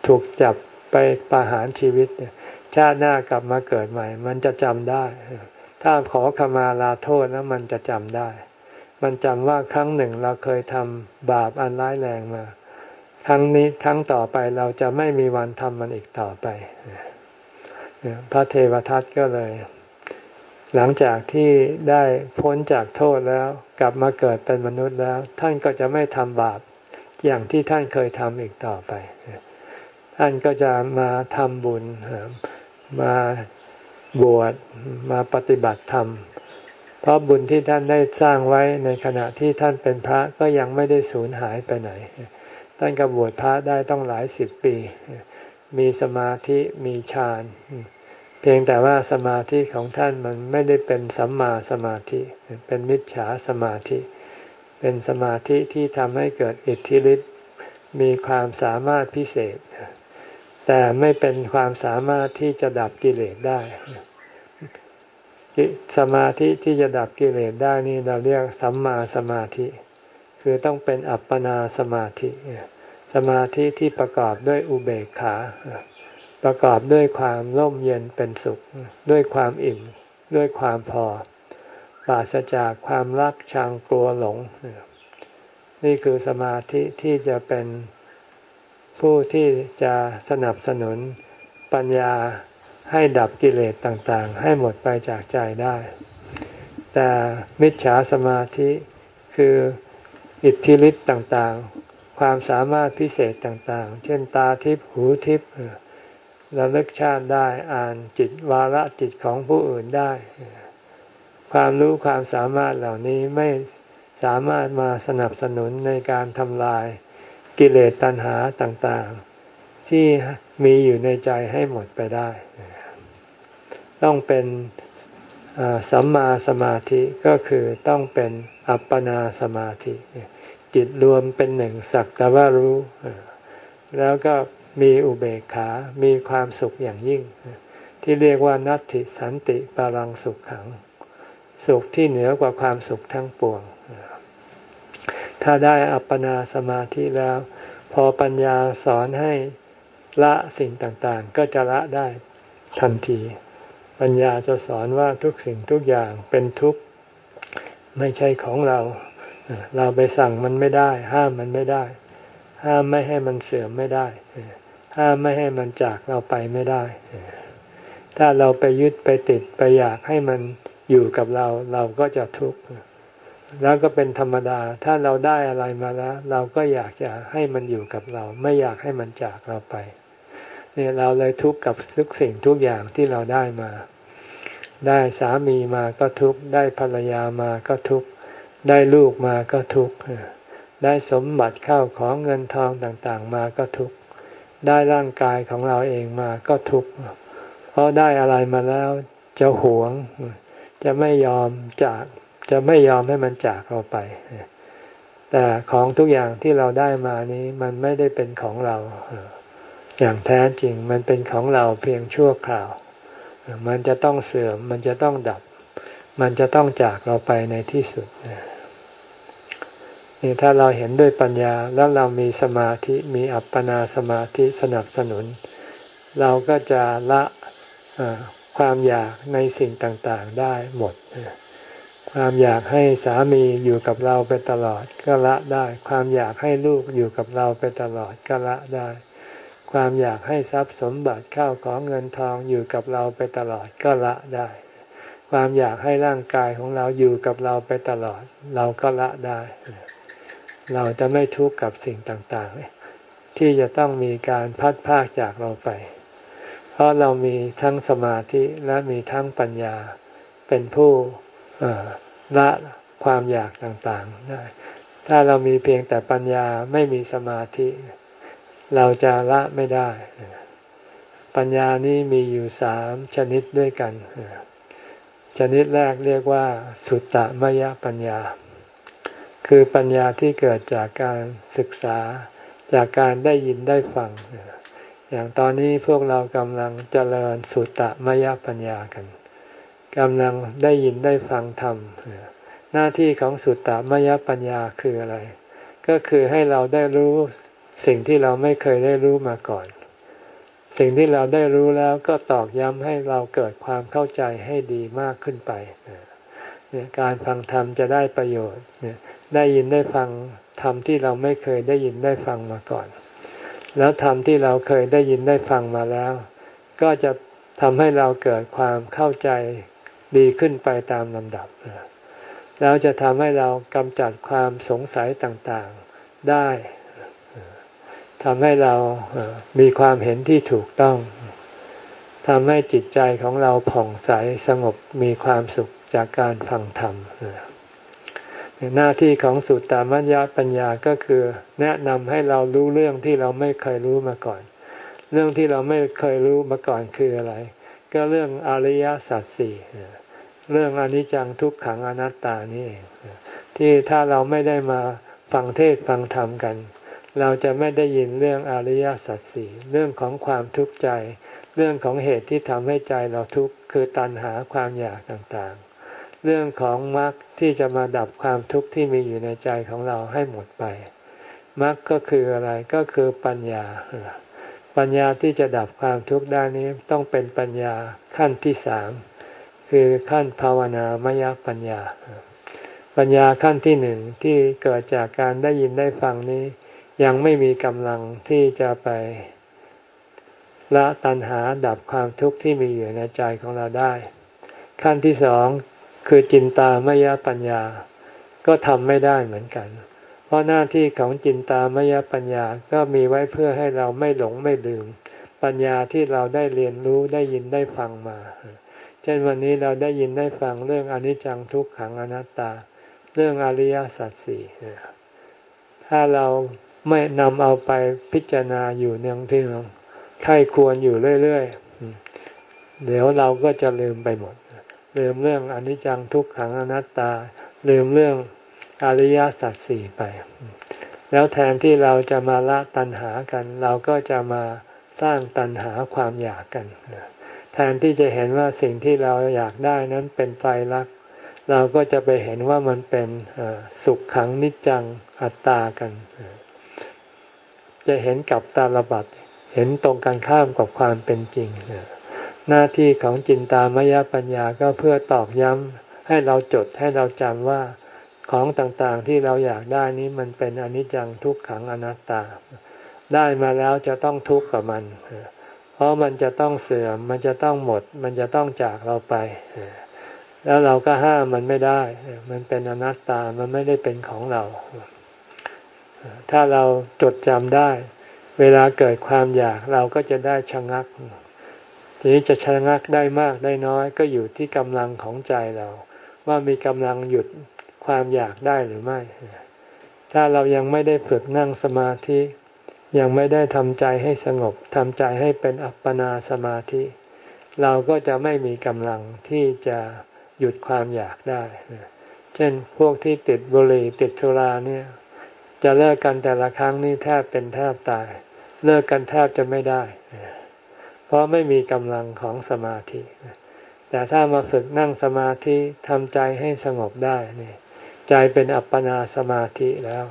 ถูกจับไปประหารชีวิตชาติหน้ากลับมาเกิดใหม่ มันจะจำได้ ถ้าขอขมาลาโทษแล้วมันจะจำได้ มันจำว่าครั้งหนึ่งเราเคยทำบาปอันร้ายแรงมา ครั้งนี้ครั้งต่อไปเราจะไม่มีวันทำมันอีกต่อไปพระเทวทัตก็เลย หลังจากที่ได้พ้นจากโทษแล้วกลับมาเกิดเป็นมนุษย์แล้ว ท่านก็จะไม่ทำบาปอย่างที่ท่านเคยทำอีกต่อไป ท่านก็จะมาทำบุญมาบวชมาปฏิบัติธรรม เพราะบุญที่ท่านได้สร้างไว้ในขณะที่ท่านเป็นพระก็ยังไม่ได้สูญหายไปไหน ท่านก็บวชพระได้ต้องหลายสิบปี มีสมาธิมีฌาน เพียงแต่ว่าสมาธิของท่านมันไม่ได้เป็นสัมมาสมาธิ เป็นมิจฉาสมาธิ เป็นสมาธิที่ทำให้เกิดอิทธิฤทธิ์มีความสามารถพิเศษ แต่ไม่เป็นความสามารถที่จะดับกิเลสได้ สมาธิที่จะดับกิเลสได้นี่เราเรียกสัมมาสมาธิ คือต้องเป็นอัปปนาสมาธิ สมาธิที่ประกอบด้วยอุเบกขา ประกอบด้วยความร่มเย็นเป็นสุข ด้วยความอิ่ม ด้วยความพอ ปราศจากความรักชังกลัวหลง นี่คือสมาธิที่จะเป็นผู้ที่จะสนับสนุนปัญญาให้ดับกิเลสต่างๆ ให้หมดไปจากใจได้ แต่มิจฉาสมาธิคืออิทธิฤทธิ์ต่างๆ ความสามารถพิเศษต่างๆ เช่นตาทิพย์หูทิพย์ ระลึกชาติได้อ่านจิตวาระจิตของผู้อื่นได้ ความรู้ความสามารถเหล่านี้ไม่สามารถมาสนับสนุนในการทำลายกิเลสตัณหาต่างๆ ที่มีอยู่ในใจให้หมดไปได้ ต้องเป็นสัมมาสมาธิก็คือต้องเป็นอัปปนาสมาธิ จิตรวมเป็นหนึ่งสักแต่ว่ารู้ แล้วก็ มีอุเบกขา มีความสุขอย่างยิ่ง ที่เรียกว่านัตติสันติปารังสุขขัง สุขที่เหนือกว่าความสุขทั้งปวง ถ้าได้อัปปนาสมาธิแล้ว พอปัญญาสอนให้ละสิ่งต่างๆ ก็จะละได้ทันที ปัญญาจะสอนว่าทุกสิ่งทุกอย่างเป็นทุกข์ ไม่ใช่ของเรา เราไปสั่งมันไม่ได้ ห้ามมันไม่ได้ ห้ามไม่ให้มันเสื่อมไม่ได้ ห้ามไม่ให้มันจากเราไปไม่ได้ ถ้าเราไปยึดไปติดไปอยากให้มันอยู่กับเรา เราก็จะทุกข์แล้วก็เป็นธรรมดา ถ้าเราได้อะไรมาแล้ว เราก็อยากจะให้มันอยู่กับเรา ไม่อยากให้มันจากเราไป เนี่ยเราเลยทุกข์กับทุกสิ่งทุกอย่างที่เราได้มา ได้สามีมาก็ทุกข์ ได้ภรรยามาก็ทุกข์ ได้ลูกมาก็ทุกข์ ได้สมบัติเข้าของเงินทองต่างๆ มาก็ทุกข์ ได้ร่างกายของเราเองมาก็ทุกข์เพราะได้อะไรมาแล้วจะหวง จะไม่ยอมจาก จะไม่ยอมให้มันจากเราไป แต่ของทุกอย่างที่เราได้มานี้มันไม่ได้เป็นของเรา อย่างแท้จริงมันเป็นของเราเพียงชั่วคราว มันจะต้องเสื่อม มันจะต้องดับ มันจะต้องจากเราไปในที่สุดนี่ ถ้าเราเห็นด้วยปัญญาแล้วเรามีสมาธิมีอัปปนาสมาธิสนับสนุน เราก็จะละความอยากในสิ่งต่างๆได้หมด ความอยากให้สามีอยู่กับเราไปตลอดก็ละได้ ความอยากให้ลูกอยู่กับเราไปตลอดก็ละได้ ความอยากให้ทรัพย์สมบัติเข้าของเงินทองอยู่กับเราไปตลอดก็ละได้ ความอยากให้ร่างกายของเราอยู่กับเราไปตลอด เราก็ละได้ เราจะไม่ทุกข์กับสิ่งต่างๆ ที่จะต้องมีการพัดพากจากเราไป เพราะเรามีทั้งสมาธิและมีทั้งปัญญาเป็นผู้ละความอยากต่างๆได้ถ้าเรามีเพียงแต่ปัญญาไม่มีสมาธิ เราจะละไม่ได้ ปัญญานี้มีอยู่สามชนิดด้วยกัน ชนิดแรกเรียกว่า สุตตมยปัญญา คือปัญญาที่เกิดจากการศึกษาจากการได้ยินได้ฟัง อย่างตอนนี้พวกเรากำลังเจริญสุตตมยปัญญากันกำลังได้ยินได้ฟังธรรม หน้าที่ของสุตตมยปัญญาคืออะไร ก็คือให้เราได้รู้สิ่งที่เราไม่เคยได้รู้มาก่อน สิ่งที่เราได้รู้แล้วก็ตอกย้ำให้เราเกิดความเข้าใจให้ดีมากขึ้นไป การฟังธรรมจะได้ประโยชน์ ได้ยินได้ฟังธรรมที่เราไม่เคยได้ยินได้ฟังมาก่อน แล้วธรรมที่เราเคยได้ยินได้ฟังมาแล้ว ก็จะทำให้เราเกิดความเข้าใจดีขึ้นไปตามลำดับ แล้วจะทำให้เรากำจัดความสงสัยต่างๆได้ทำให้เรามีความเห็นที่ถูกต้องทำให้จิตใจของเราผ่องใสสงบมีความสุขจากการฟังธรรม หน้าที่ของสุตตามัญญาปัญญาก็คือ แนะนำให้เรารู้เรื่องที่เราไม่เคยรู้มาก่อน เรื่องที่เราไม่เคยรู้มาก่อนคืออะไร ก็เรื่องอริยสัจสี่เรื่องอนิจจังทุกขังอนัตตานี่เองที่ถ้าเราไม่ได้มาฟังเทศฟังธรรมกัน เราจะไม่ได้ยินเรื่องอริยสัจสี่เรื่องของความทุกข์ใจ เรื่องของเหตุที่ทำให้ใจเราทุกข์คือตัณหาความอยากต่างๆ เรื่องของมรรคที่จะมาดับความทุกข์ที่มีอยู่ในใจของเราให้หมดไปมรรคก็คืออะไรก็คือปัญญา ปัญญาที่จะดับความทุกข์ได้นี้ต้องเป็นปัญญาขั้นที่สามคือขั้นภาวนามยปัญญา ปัญญาขั้นที่หนึ่งที่เกิดจากการได้ยินได้ฟังนี้ ยังไม่มีกำลังที่จะไปละตัณหาดับความทุกข์ที่มีอยู่ในใจของเราได้ ขั้นที่สอง คือจินตามยปัญญา ก็ทำไม่ได้เหมือนกัน เพราะหน้าที่ของจินตามยปัญญาก็มีไว้เพื่อให้เราไม่หลงไม่ลืม ปัญญาที่เราได้เรียนรู้ได้ยินได้ฟังมา เช่นวันนี้เราได้ยินได้ฟังเรื่องอนิจจังทุกขังอนัตตา เรื่องอริยสัจสี่ถ้าเราไม่นำเอาไปพิจารณาอยู่เนืองเที่เราใครควรอยู่เรื่อย ๆ เดี๋ยวเราก็จะลืมไปหมด ลืมเรื่องอนิจจังทุกขังอนัตตา ลืมเรื่องอริยสัจสี่ไป แล้วแทนที่เราจะมาละตัณหากัน เราก็จะมาสร้างตัณหาความอยากกันแทนที่จะเห็นว่าสิ่งที่เราอยากได้นั้นเป็นไตรลักษณ์เราก็จะไปเห็นว่ามันเป็นสุขขังนิจจังอัตตากัน จะเห็นกับตาลบัดเห็นตรงกันข้ามกับความเป็นจริง หน้าที่ของจินตามยปัญญาก็เพื่อตอกย้ำให้เราจดให้เราจำว่าของต่างๆที่เราอยากได้นี้มันเป็นอนิจจังทุกขังอนัตตา ได้มาแล้วจะต้องทุกข์กับมัน เพราะมันจะต้องเสื่อม มันจะต้องหมด มันจะต้องจากเราไป แล้วเราก็ห้ามมันไม่ได้ มันเป็นอนัตตา มันไม่ได้เป็นของเรา ถ้าเราจดจำได้ เวลาเกิดความอยากเราก็จะได้ชะงัก ทีนี้จะชะงักได้มากได้น้อย ก็อยู่ที่กำลังของใจเรา ว่ามีกำลังหยุดความอยากได้หรือไม่ ถ้าเรายังไม่ได้ฝึกนั่งสมาธิ ยังไม่ได้ทำใจให้สงบทำใจให้เป็นอัปปนาสมาธิ เราก็จะไม่มีกำลังที่จะหยุดความอยากได้ เช่นพวกที่ติดบุหรี่ติดสุราเนี่ย จะเลิกกันแต่ละครั้งนี่แทบเป็นแทบตาย เลิกกันแทบจะไม่ได้ ราะไม่มีกำลังของสมาธิ แต่ถ้ามาฝึกนั่งสมาธิทำใจให้สงบได้นี่ใจเป็นอัปปนาสมาธิแล้ว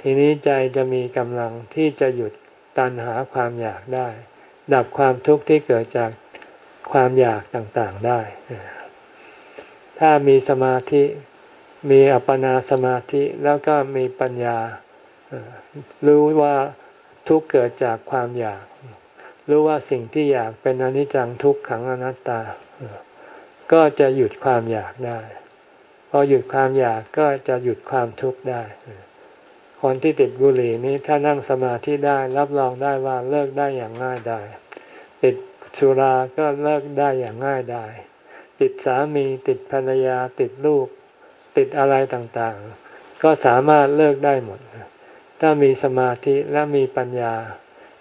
ทีนี้ใจจะมีกำลังที่จะหยุดตันหาความอยากได้ ดับความทุกข์ที่เกิดจากความอยากต่างๆได้ ถ้ามีสมาธิมีอัปปนาสมาธิแล้วก็มีปัญญารู้ว่าทุกเกิดจากความอยาก รู้ว่าสิ่งที่อยากเป็นอนิจจังทุกขังอนัตตา ก็จะหยุดความอยากได้ พอหยุดความอยากก็จะหยุดความทุกข์ได้ คนที่ติดบุหรี่นี้ถ้านั่งสมาธิได้รับรองได้ว่าเลิกได้อย่างง่ายได้ติดสุราก็เลิกได้อย่างง่ายได้ ติดสามีติดภรรยาติดลูก ติดอะไรต่างๆ ก็สามารถเลิกได้หมด ถ้ามีสมาธิและมีปัญญา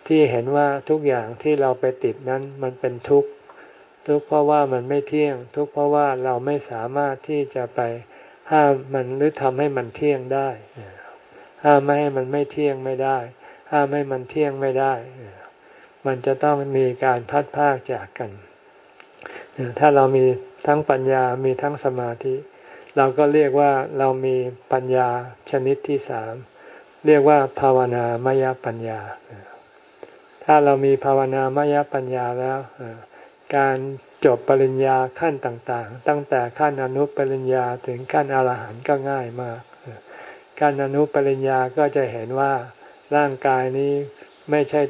ที่เห็นว่าทุกอย่างที่เราไปติดนั้นมันเป็นทุกข์ทุกข์เพราะว่ามันไม่เที่ยง ทุกข์เพราะว่าเราไม่สามารถที่จะไปห้ามมันหรือทำให้มันเที่ยงได้ ห้ามไม่ให้มันไม่เที่ยงไม่ได้ ห้ามให้มันเที่ยงไม่ได้ มันจะต้องมีการพัดพากจากกัน ถ้าเรามีทั้งปัญญา มีทั้งสมาธิ เราก็เรียกว่าเรามีปัญญาชนิดที่สาม เรียกว่าภาวนามยปัญญา ถ้าเรามีภาวนามยปัญญาแล้วการจบปริญญาขั้นต่างๆ ตั้งแต่ขั้นอนุปริญญาถึงขั้นอรหันต์ก็ง่ายมากการอนุปริญญาก็จะเห็นว่าร่างกายนี้ไม่ใช่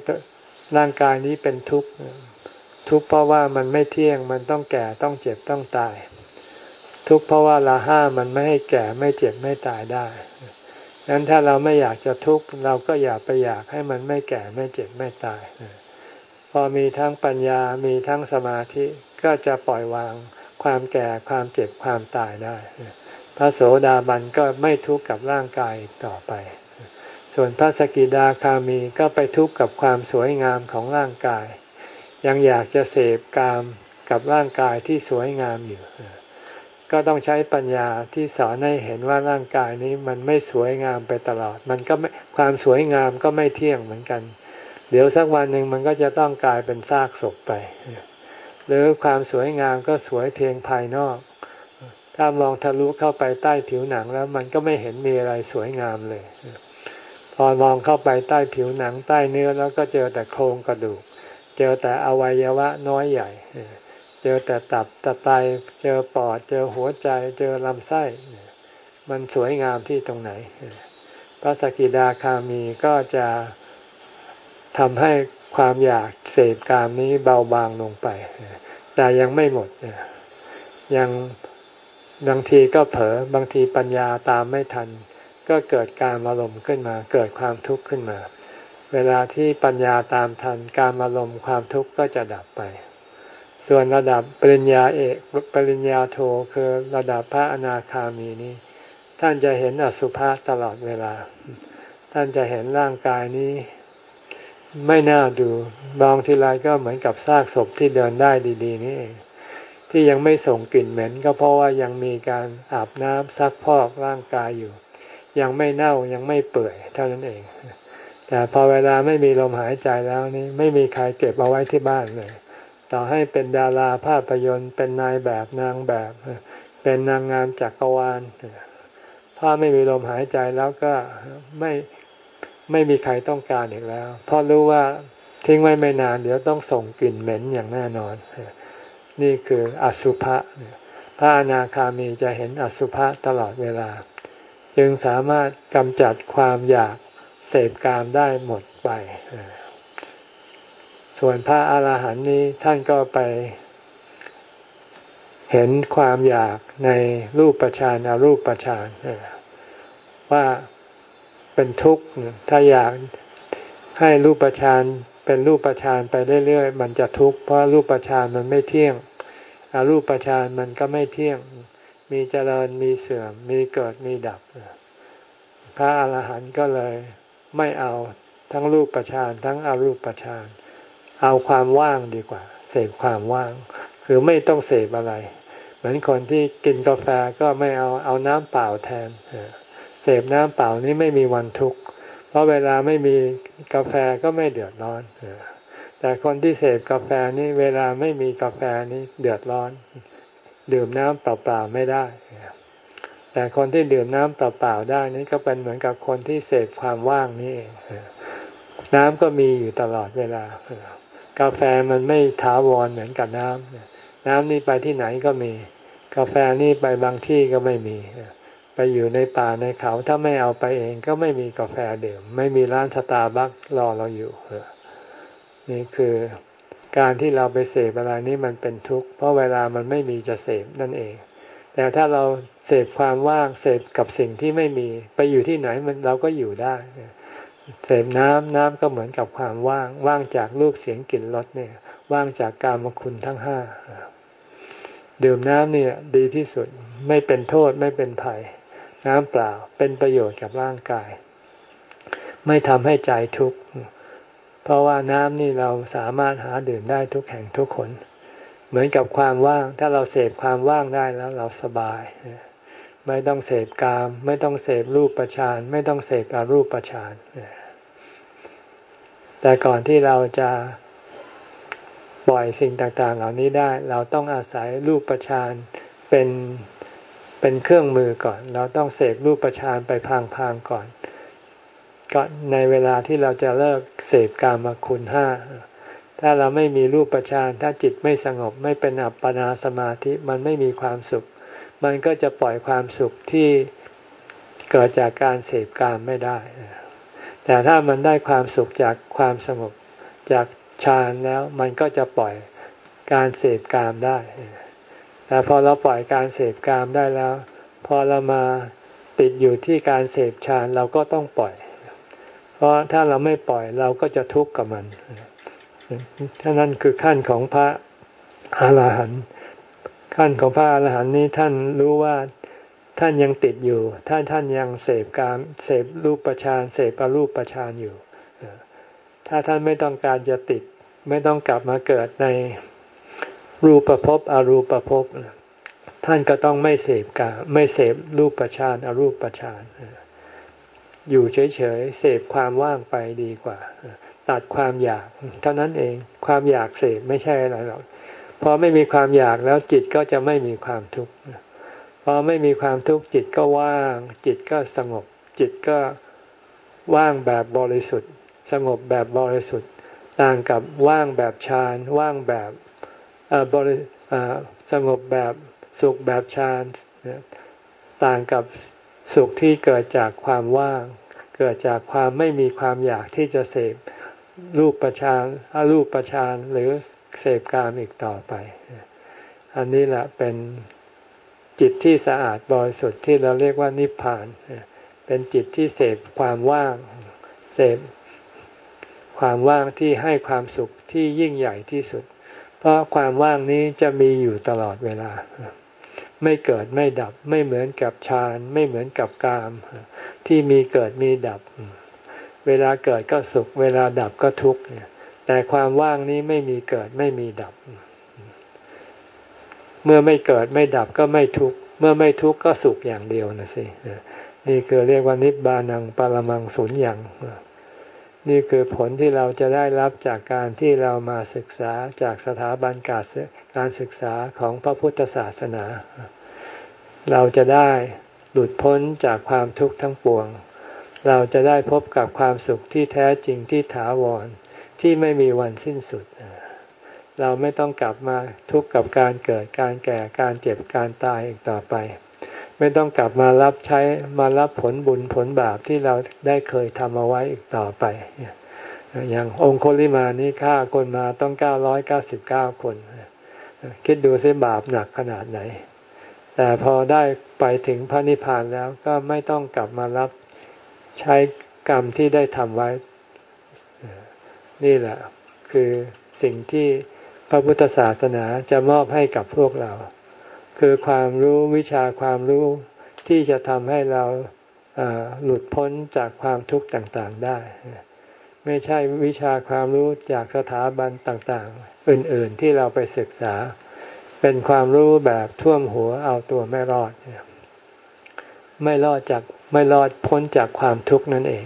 ร่างกายนี้เป็นทุกข์ทุกข์เพราะว่ามันไม่เที่ยงมันต้องแก่ต้องเจ็บต้องตาย ทุกข์เพราะว่าเราห้ามมันไม่ให้แก่ไม่เจ็บไม่ตายได้ งั้นถ้าเราไม่อยากจะทุกข์เราก็อย่าไปอยากให้มันไม่แก่ไม่เจ็บไม่ตาย พอมีทั้งปัญญา มีทั้งสมาธิก็จะปล่อยวางความแก่ความเจ็บความตายได้ พระโสดาบันก็ไม่ทุกข์กับร่างกายต่อไป ส่วนพระสกิดาคามีก็ไปทุกข์กับความสวยงามของร่างกาย ยังอยากจะเสพกามกับร่างกายที่สวยงามอยู่ ก็ต้องใช้ปัญญาที่สอนให้เห็นว่าร่างกายนี้มันไม่สวยงามไปตลอด มันก็ไม่ความสวยงามก็ไม่เที่ยงเหมือนกัน เดี๋ยวสักวันหนึ่งมันก็จะต้องกลายเป็นซากศพไป หรือความสวยงามก็สวยเพียงภายนอก ถ้ามองทะลุเข้าไปใต้ผิวหนังแล้วมันก็ไม่เห็นมีอะไรสวยงามเลย พอมองเข้าไปใต้ผิวหนังใต้เนื้อแล้วก็เจอแต่โครงกระดูก เจอแต่อวัยวะน้อยใหญ่ เจอแต่ตับตะไตเจอปอด เจอหัวใจ เจอลำไส้ มันสวยงามที่ตรงไหน พระสกิดาคามีก็จะทำให้ความอยากเสพกามนี้เบาบางลงไป แต่ยังไม่หมด ยังบางทีก็เผลอบางทีปัญญาตามไม่ทัน ก็เกิดการอารมณ์ขึ้นมา เกิดความทุกข์ขึ้นมา เวลาที่ปัญญาตามทัน การอารมณ์ความทุกข์ก็จะดับไป ส่วนระดับปริญญาเอกปริญญาโทคือระดับพระอนาคามีนี้ ท่านจะเห็นอสุภะตลอดเวลา ท่านจะเห็นร่างกายนี้ ไม่น่าดูบางทีไรก็เหมือนกับซากศพที่เดินได้ดีๆนี่เองที่ยังไม่ส่งกลิ่นเหม็น ก็เพราะว่ายังมีการอาบน้ำซักพอกร่างกายอยู่ ยังไม่เน่ายังไม่เปื่อยเท่านั้นเอง แต่พอเวลาไม่มีลมหายใจแล้วนี่ไม่มีใครเก็บเอาไว้ที่บ้านเลย ต่อให้เป็นดาราภาพยนตร์ เป็นนายแบบนางแบบ เป็นนางงามจักรวาลถ้าไม่มีลมหายใจแล้วก็ไม่ไม่มีใครต้องการอีกแล้ว เพราะรู้ว่าทิ้งไว้ไม่นานเดี๋ยวต้องส่งกลิ่นเหม็นอย่างแน่นอน นี่คืออสุภะพระอนาคามีจะเห็นอสุภะตลอดเวลา จึงสามารถกำจัดความอยากเสพกามได้หมดไป ส่วนพระอาหารหันต์นี้ท่านก็ไป เห็นความอยากในรูปประชานอารูปประชานว่าเป็นทุกข์ถ้าอยากให้รูปฌานเป็นรูปฌานไปเรื่อยๆมันจะทุกข์เพราะรูปฌานมันไม่เที่ยงอารูปฌานมันก็ไม่เที่ยง มีเจริญมีเสื่อม มีเกิดมีดับ พระอาหารหันต์ก็เลยไม่เอาทั้งรูปฌานทั้งอารูปฌาน เอาความว่างดีกว่า เสพความว่าง คือไม่ต้องเสพอะไร เหมือนคนที่กินกาแฟก็ไม่เอาเอาน้ำเปล่าแทนเสพน้ำเปล่านี้ไม่มีวันทุกข์เพราะเวลาไม่มีกาแฟก็ไม่เดือดร้อนแต่คนที่เสพกาแฟนี่เวลาไม่มีกาแฟนี่เดือดร้อน ดื่มน้ำเปล่าๆไม่ได้ แต่คนที่ดื่มน้ำเปล่าๆได้นี่ก็เป็นเหมือนกับคนที่เสพความว่างนี่เองน้ำก็มีอยู่ตลอดเวลา กาแฟมันไม่ท้าวรเหมือนกับน้ำน้ำนี่ไปที่ไหนก็มี กาแฟนี่ไปบางที่ก็ไม่มี ไปอยู่ในป่าในเขาถ้าไม่เอาไปเองก็ไม่มีกาแฟดื่ม ไม่มีร้านสตาร์บัครอเราอยู่นี่คือการที่เราไปเสพอะไรนี่มันเป็นทุกข์เพราะเวลามันไม่มีจะเสพนั่นเอง แต่ถ้าเราเสพความว่างเสพกับสิ่งที่ไม่มี ไปอยู่ที่ไหนมันเราก็อยู่ได้ เสพน้ำน้ำก็เหมือนกับความว่าง ว่างจากรูปเสียงกลิ่นรสเนี่ย ว่างจากการมคุณทั้งห้าดื่มน้ำเนี่ย ดีที่สุดไม่เป็นโทษไม่เป็นภัย น้ำเปล่าเป็นประโยชน์กับร่างกาย ไม่ทำให้ใจทุกข์เพราะว่าน้ำนี่เราสามารถหาดื่มได้ทุกแห่งทุกคนเหมือนกับความว่าง ถ้าเราเสพความว่างได้แล้วเราสบาย ไม่ต้องเสพกาม ไม่ต้องเสพรูปประชานไม่ต้องเสพอารูปประชาน แต่ก่อนที่เราจะปล่อยสิ่งต่าง ๆ เหล่านี้ได้ เราต้องอาศัยรูปประชานเป็นเป็นเครื่องมือก่อน เราต้องเสกรูปประชานไปพางๆก่อนก็ในเวลาที่เราจะเลิกเสพกามคุณห้าถ้าเราไม่มีรูปประชานถ้าจิตไม่สงบไม่เป็นอัปปนาสมาธิมันไม่มีความสุข มันก็จะปล่อยความสุขที่เกิดจากการเสพกามไม่ได้ แต่ถ้ามันได้ความสุขจากความสงบจากฌานแล้วมันก็จะปล่อยการเสพกามได้ แต่พอเราปล่อยการเสพกามได้แล้ว พอเรามาติดอยู่ที่การเสพฌานเราก็ต้องปล่อย เพราะถ้าเราไม่ปล่อยเราก็จะทุกข์กับมันท่านั้นคือขั้นของพระอรหันต์ขั้นของพระอรหันต์นี้ท่านรู้ว่า ท่านยังติดอยู่ท่านท่านยังเสพการเสพรูปประชานเสพอรูปประชานอยู่ ถ้าท่านไม่ต้องการจะติด ไม่ต้องกลับมาเกิดในรูปประพบอรูปประพบท่านก็ต้องไม่เสพกาไม่เสพรูปประชานอรูปประชานอยู่เฉยๆเสพความว่างไปดีกว่า ตัดความอยาก เท่านั้นเองความอยากเสพไม่ใช่อะไรหรอกพอไม่มีความอยากแล้วจิตก็จะไม่มีความทุกข์ พอไม่มีความทุกข์จิตก็ว่าง จิตก็สงบ จิตก็ว่างแบบบริสุทธิ์ สงบแบบบริสุทธิ์ ต่างกับว่างแบบฌานว่างแบบบริสงบแบบสุขแบบฌานต่างกับสุขที่เกิดจากความว่าง เกิดจากความไม่มีความอยากที่จะเสพรูปประชานอารูปประชานหรือเสพกามอีกต่อไป อันนี้แหละเป็น จิตที่สะอาดบริสุทธิ์ที่เราเรียกว่านิพพาน เป็นจิตที่เสพความว่าง เสพความว่างที่ให้ความสุขที่ยิ่งใหญ่ที่สุด เพราะความว่างนี้จะมีอยู่ตลอดเวลา ไม่เกิดไม่ดับไม่เหมือนกับฌานไม่เหมือนกับกาม ที่มีเกิดมีดับ เวลาเกิดก็สุข เวลาดับก็ทุกข์แต่ความว่างนี้ไม่มีเกิดไม่มีดับเมื่อไม่เกิดไม่ดับก็ไม่ทุกข์เมื่อไม่ทุกข์ก็สุขอย่างเดียวนะสินี่คือเรียกว่านิบานังปรมังสุญญ์นี่คือผลที่เราจะได้รับจากการที่เรามาศึกษาจากสถาบันการการศึกษาของพระพุทธศาสนา เราจะได้หลุดพ้นจากความทุกข์ทั้งปวง เราจะได้พบกับความสุขที่แท้จริงที่ถาวรที่ไม่มีวันสิ้นสุด เราไม่ต้องกลับมาทุกข์กับการเกิดการแก่การเจ็บการตายอีกต่อไป ไม่ต้องกลับมารับใช้มารับผลบุญผลบาปที่เราได้เคยทำเอาไว้อีกต่อไป อย่างองค์โคลิมานี่ฆ่าคนมาต้องเก้าร้อยเก้าสิบเก้าคน คิดดูซิบาปหนักขนาดไหน แต่พอได้ไปถึงพระนิพพานแล้วก็ไม่ต้องกลับมารับใช้กรรมที่ได้ทำไว้ นี่แหละคือสิ่งที่ พระพุทธศาสนาจะมอบให้กับพวกเรา คือความรู้วิชาความรู้ที่จะทำให้เราหลุดพ้นจากความทุกข์ต่างๆได้ ไม่ใช่วิชาความรู้จากสถาบันต่างๆ อื่นๆที่เราไปศึกษา เป็นความรู้แบบท่วมหัวเอาตัวไม่รอด ไม่รอดจากไม่รอดพ้นจากความทุกข์นั่นเอง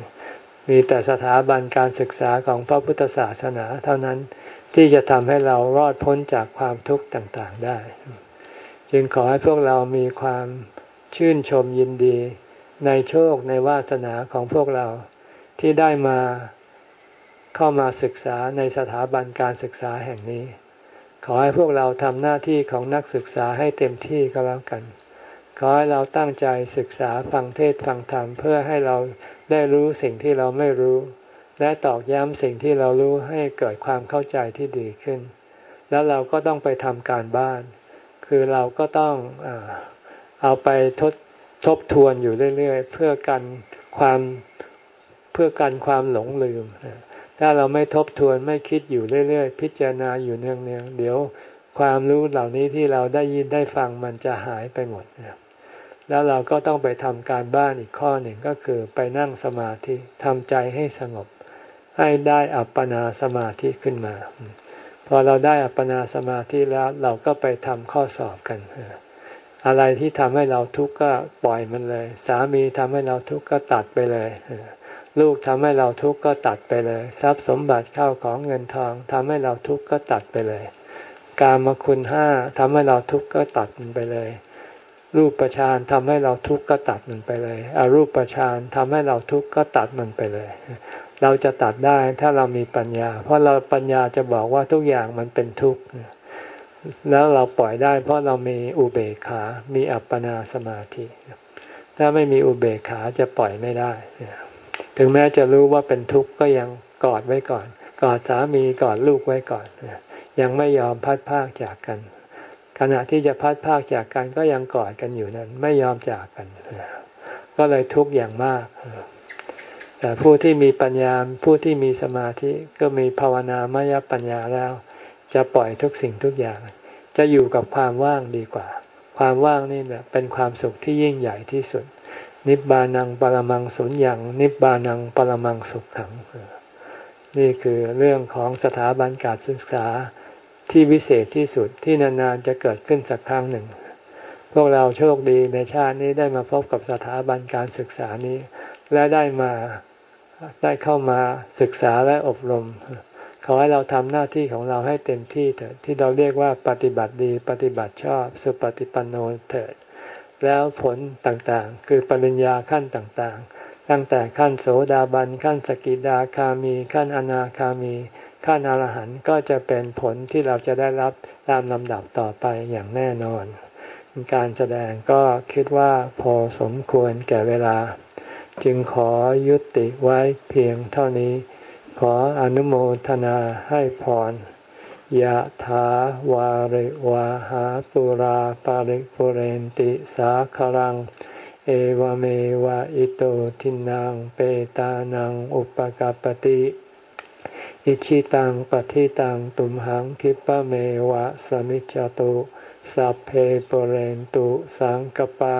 มีแต่สถาบันการศึกษาของพระพุทธศาสนาเท่านั้น ที่จะทำให้เรารอดพ้นจากความทุกข์ต่างๆได้ จึงขอให้พวกเรามีความชื่นชมยินดี ในโชคในวาสนาของพวกเราที่ได้มาเข้ามาศึกษาในสถาบันการศึกษาแห่งนี้ ขอให้พวกเราทำหน้าที่ของนักศึกษาให้เต็มที่ก็แล้วกัน ขอให้เราตั้งใจศึกษาฟังเทศฟังธรรมเพื่อให้เราได้รู้สิ่งที่เราไม่รู้ และตอกย้ำสิ่งที่เรารู้ให้เกิดความเข้าใจที่ดีขึ้น แล้วเราก็ต้องไปทำการบ้าน คือเราก็ต้องเอาไปทดทบทวนอยู่เรื่อยๆ เพื่อกันความเพื่อกันความหลงลืม ถ้าเราไม่ทบทวนไม่คิดอยู่เรื่อยๆ พิจารณาอยู่เนืองๆเดี๋ยวความรู้เหล่านี้ที่เราได้ยินได้ฟังมันจะหายไปหมดนะแล้วเราก็ต้องไปทำการบ้านอีกข้อหนึ่งก็คือไปนั่งสมาธิทำใจให้สงบ ให้ได้อัปปนาสมาธิขึ้นมา พอเราได้อัปปนาสมาธิแล้วเราก็ไปทำข้อสอบกัน อะไรที่ทำให้เราทุกข์ก็ปล่อยมันเลย สามีทำให้เราทุกข์ก็ตัดไปเลย ลูกทำให้เราทุกข์ก็ตัดไปเลย ทรัพย์สมบัติเข้าของเงินทองทำให้เราทุกข์ก็ตัดไปเลย การมาคุณห้าทำให้เราทุกข์ก็ตัดมันไปเลยรูปประชานทำให้เราทุกข์ก็ตัดมันไปเลย อรูปประชานทำให้เราทุกข์ก็ตัดมันไปเลย เราจะตัดได้ถ้าเรามีปัญญา เพราะเราปัญญาจะบอกว่าทุกอย่างมันเป็นทุกข์แล้วเราปล่อยได้เพราะเรามีอุเบกขา มีอัปปนาสมาธิ ถ้าไม่มีอุเบกขาจะปล่อยไม่ได้ ถึงแม้จะรู้ว่าเป็นทุกข์ก็ยังกอดไว้ก่อน กอดสามีกอดลูกไว้ก่อน ยังไม่ยอมพัดพากจากกัน ขณะที่จะพัดพากจากกันก็ยังกอดกันอยู่นั้น ไม่ยอมจากกัน ก็เลยทุกข์อย่างมาก แต่ผู้ที่มีปัญญาผู้ที่มีสมาธิก็มีภาวนามยปัญญาแล้ว จะปล่อยทุกสิ่งทุกอย่าง จะอยู่กับความว่างดีกว่า ความว่างนี่แหละเป็นความสุขที่ยิ่งใหญ่ที่สุด นิบานังปรมังสุญญ์นิบานังปรมังสุขขัง นี่คือเรื่องของสถาบันการศึกษาที่วิเศษที่สุดที่นานๆจะเกิดขึ้นสักครั้งหนึ่ง พวกเราโชคดีในชาตินี้ได้มาพบกับสถาบันการศึกษานี้ และได้มา ได้เข้ามาศึกษาและอบรม ขอให้เราทำหน้าที่ของเราให้เต็มที่เถิดที่เราเรียกว่าปฏิบัติดีปฏิบัติชอบ สุปฏิปันโนเถิด แล้วผลต่างๆ คือปริญญาขั้นต่างๆ ตั้งแต่ขั้นโสดาบันขั้นสกิดาคามี ขั้นอนาคามีขั้นอรหันต์ก็จะเป็นผลที่เราจะได้รับตามลำดับต่อไปอย่างแน่นอน การแสดงก็คิดว่าพอสมควรแก่เวลา จึงขอยุติไว้เพียงเท่านี้ ขออนุโมทนาให้พรยะถาวาริวาหาปุราปาริปุเรนติสาคลัง เอวเมวะอิโตทินังเปตานังอุปกาปติอิชิตังปฏิตังตุมหังคิปะเมวะสมิจจตุสัพเพปเรนตุสังกปา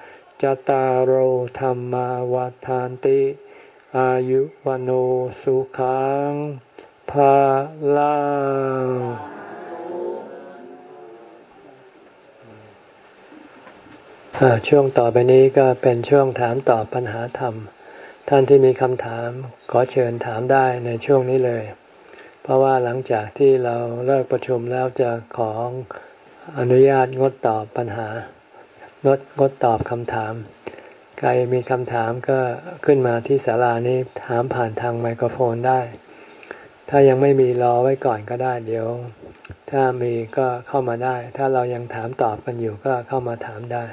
จตารโหธรรมาวาทานติ อายุวโนสุขังภาลังช่วงต่อไปนี้ก็เป็นช่วงถามตอบปัญหาธรรม ท่านที่มีคำถามขอเชิญถามได้ในช่วงนี้เลย เพราะว่าหลังจากที่เราเลิกประชุมแล้วจะของอนุญาตงดตอบปัญหา งดงดตอบคำถาม ใครมีคำถามก็ขึ้นมาที่ศาลานี้ถามผ่านทางไมโครโฟนได้ ถ้ายังไม่มีรอไว้ก่อนก็ได้ เดี๋ยว ถ้ามีก็เข้ามาได้ ถ้าเรายังถามตอบกันอยู่ก็เข้ามาถามได้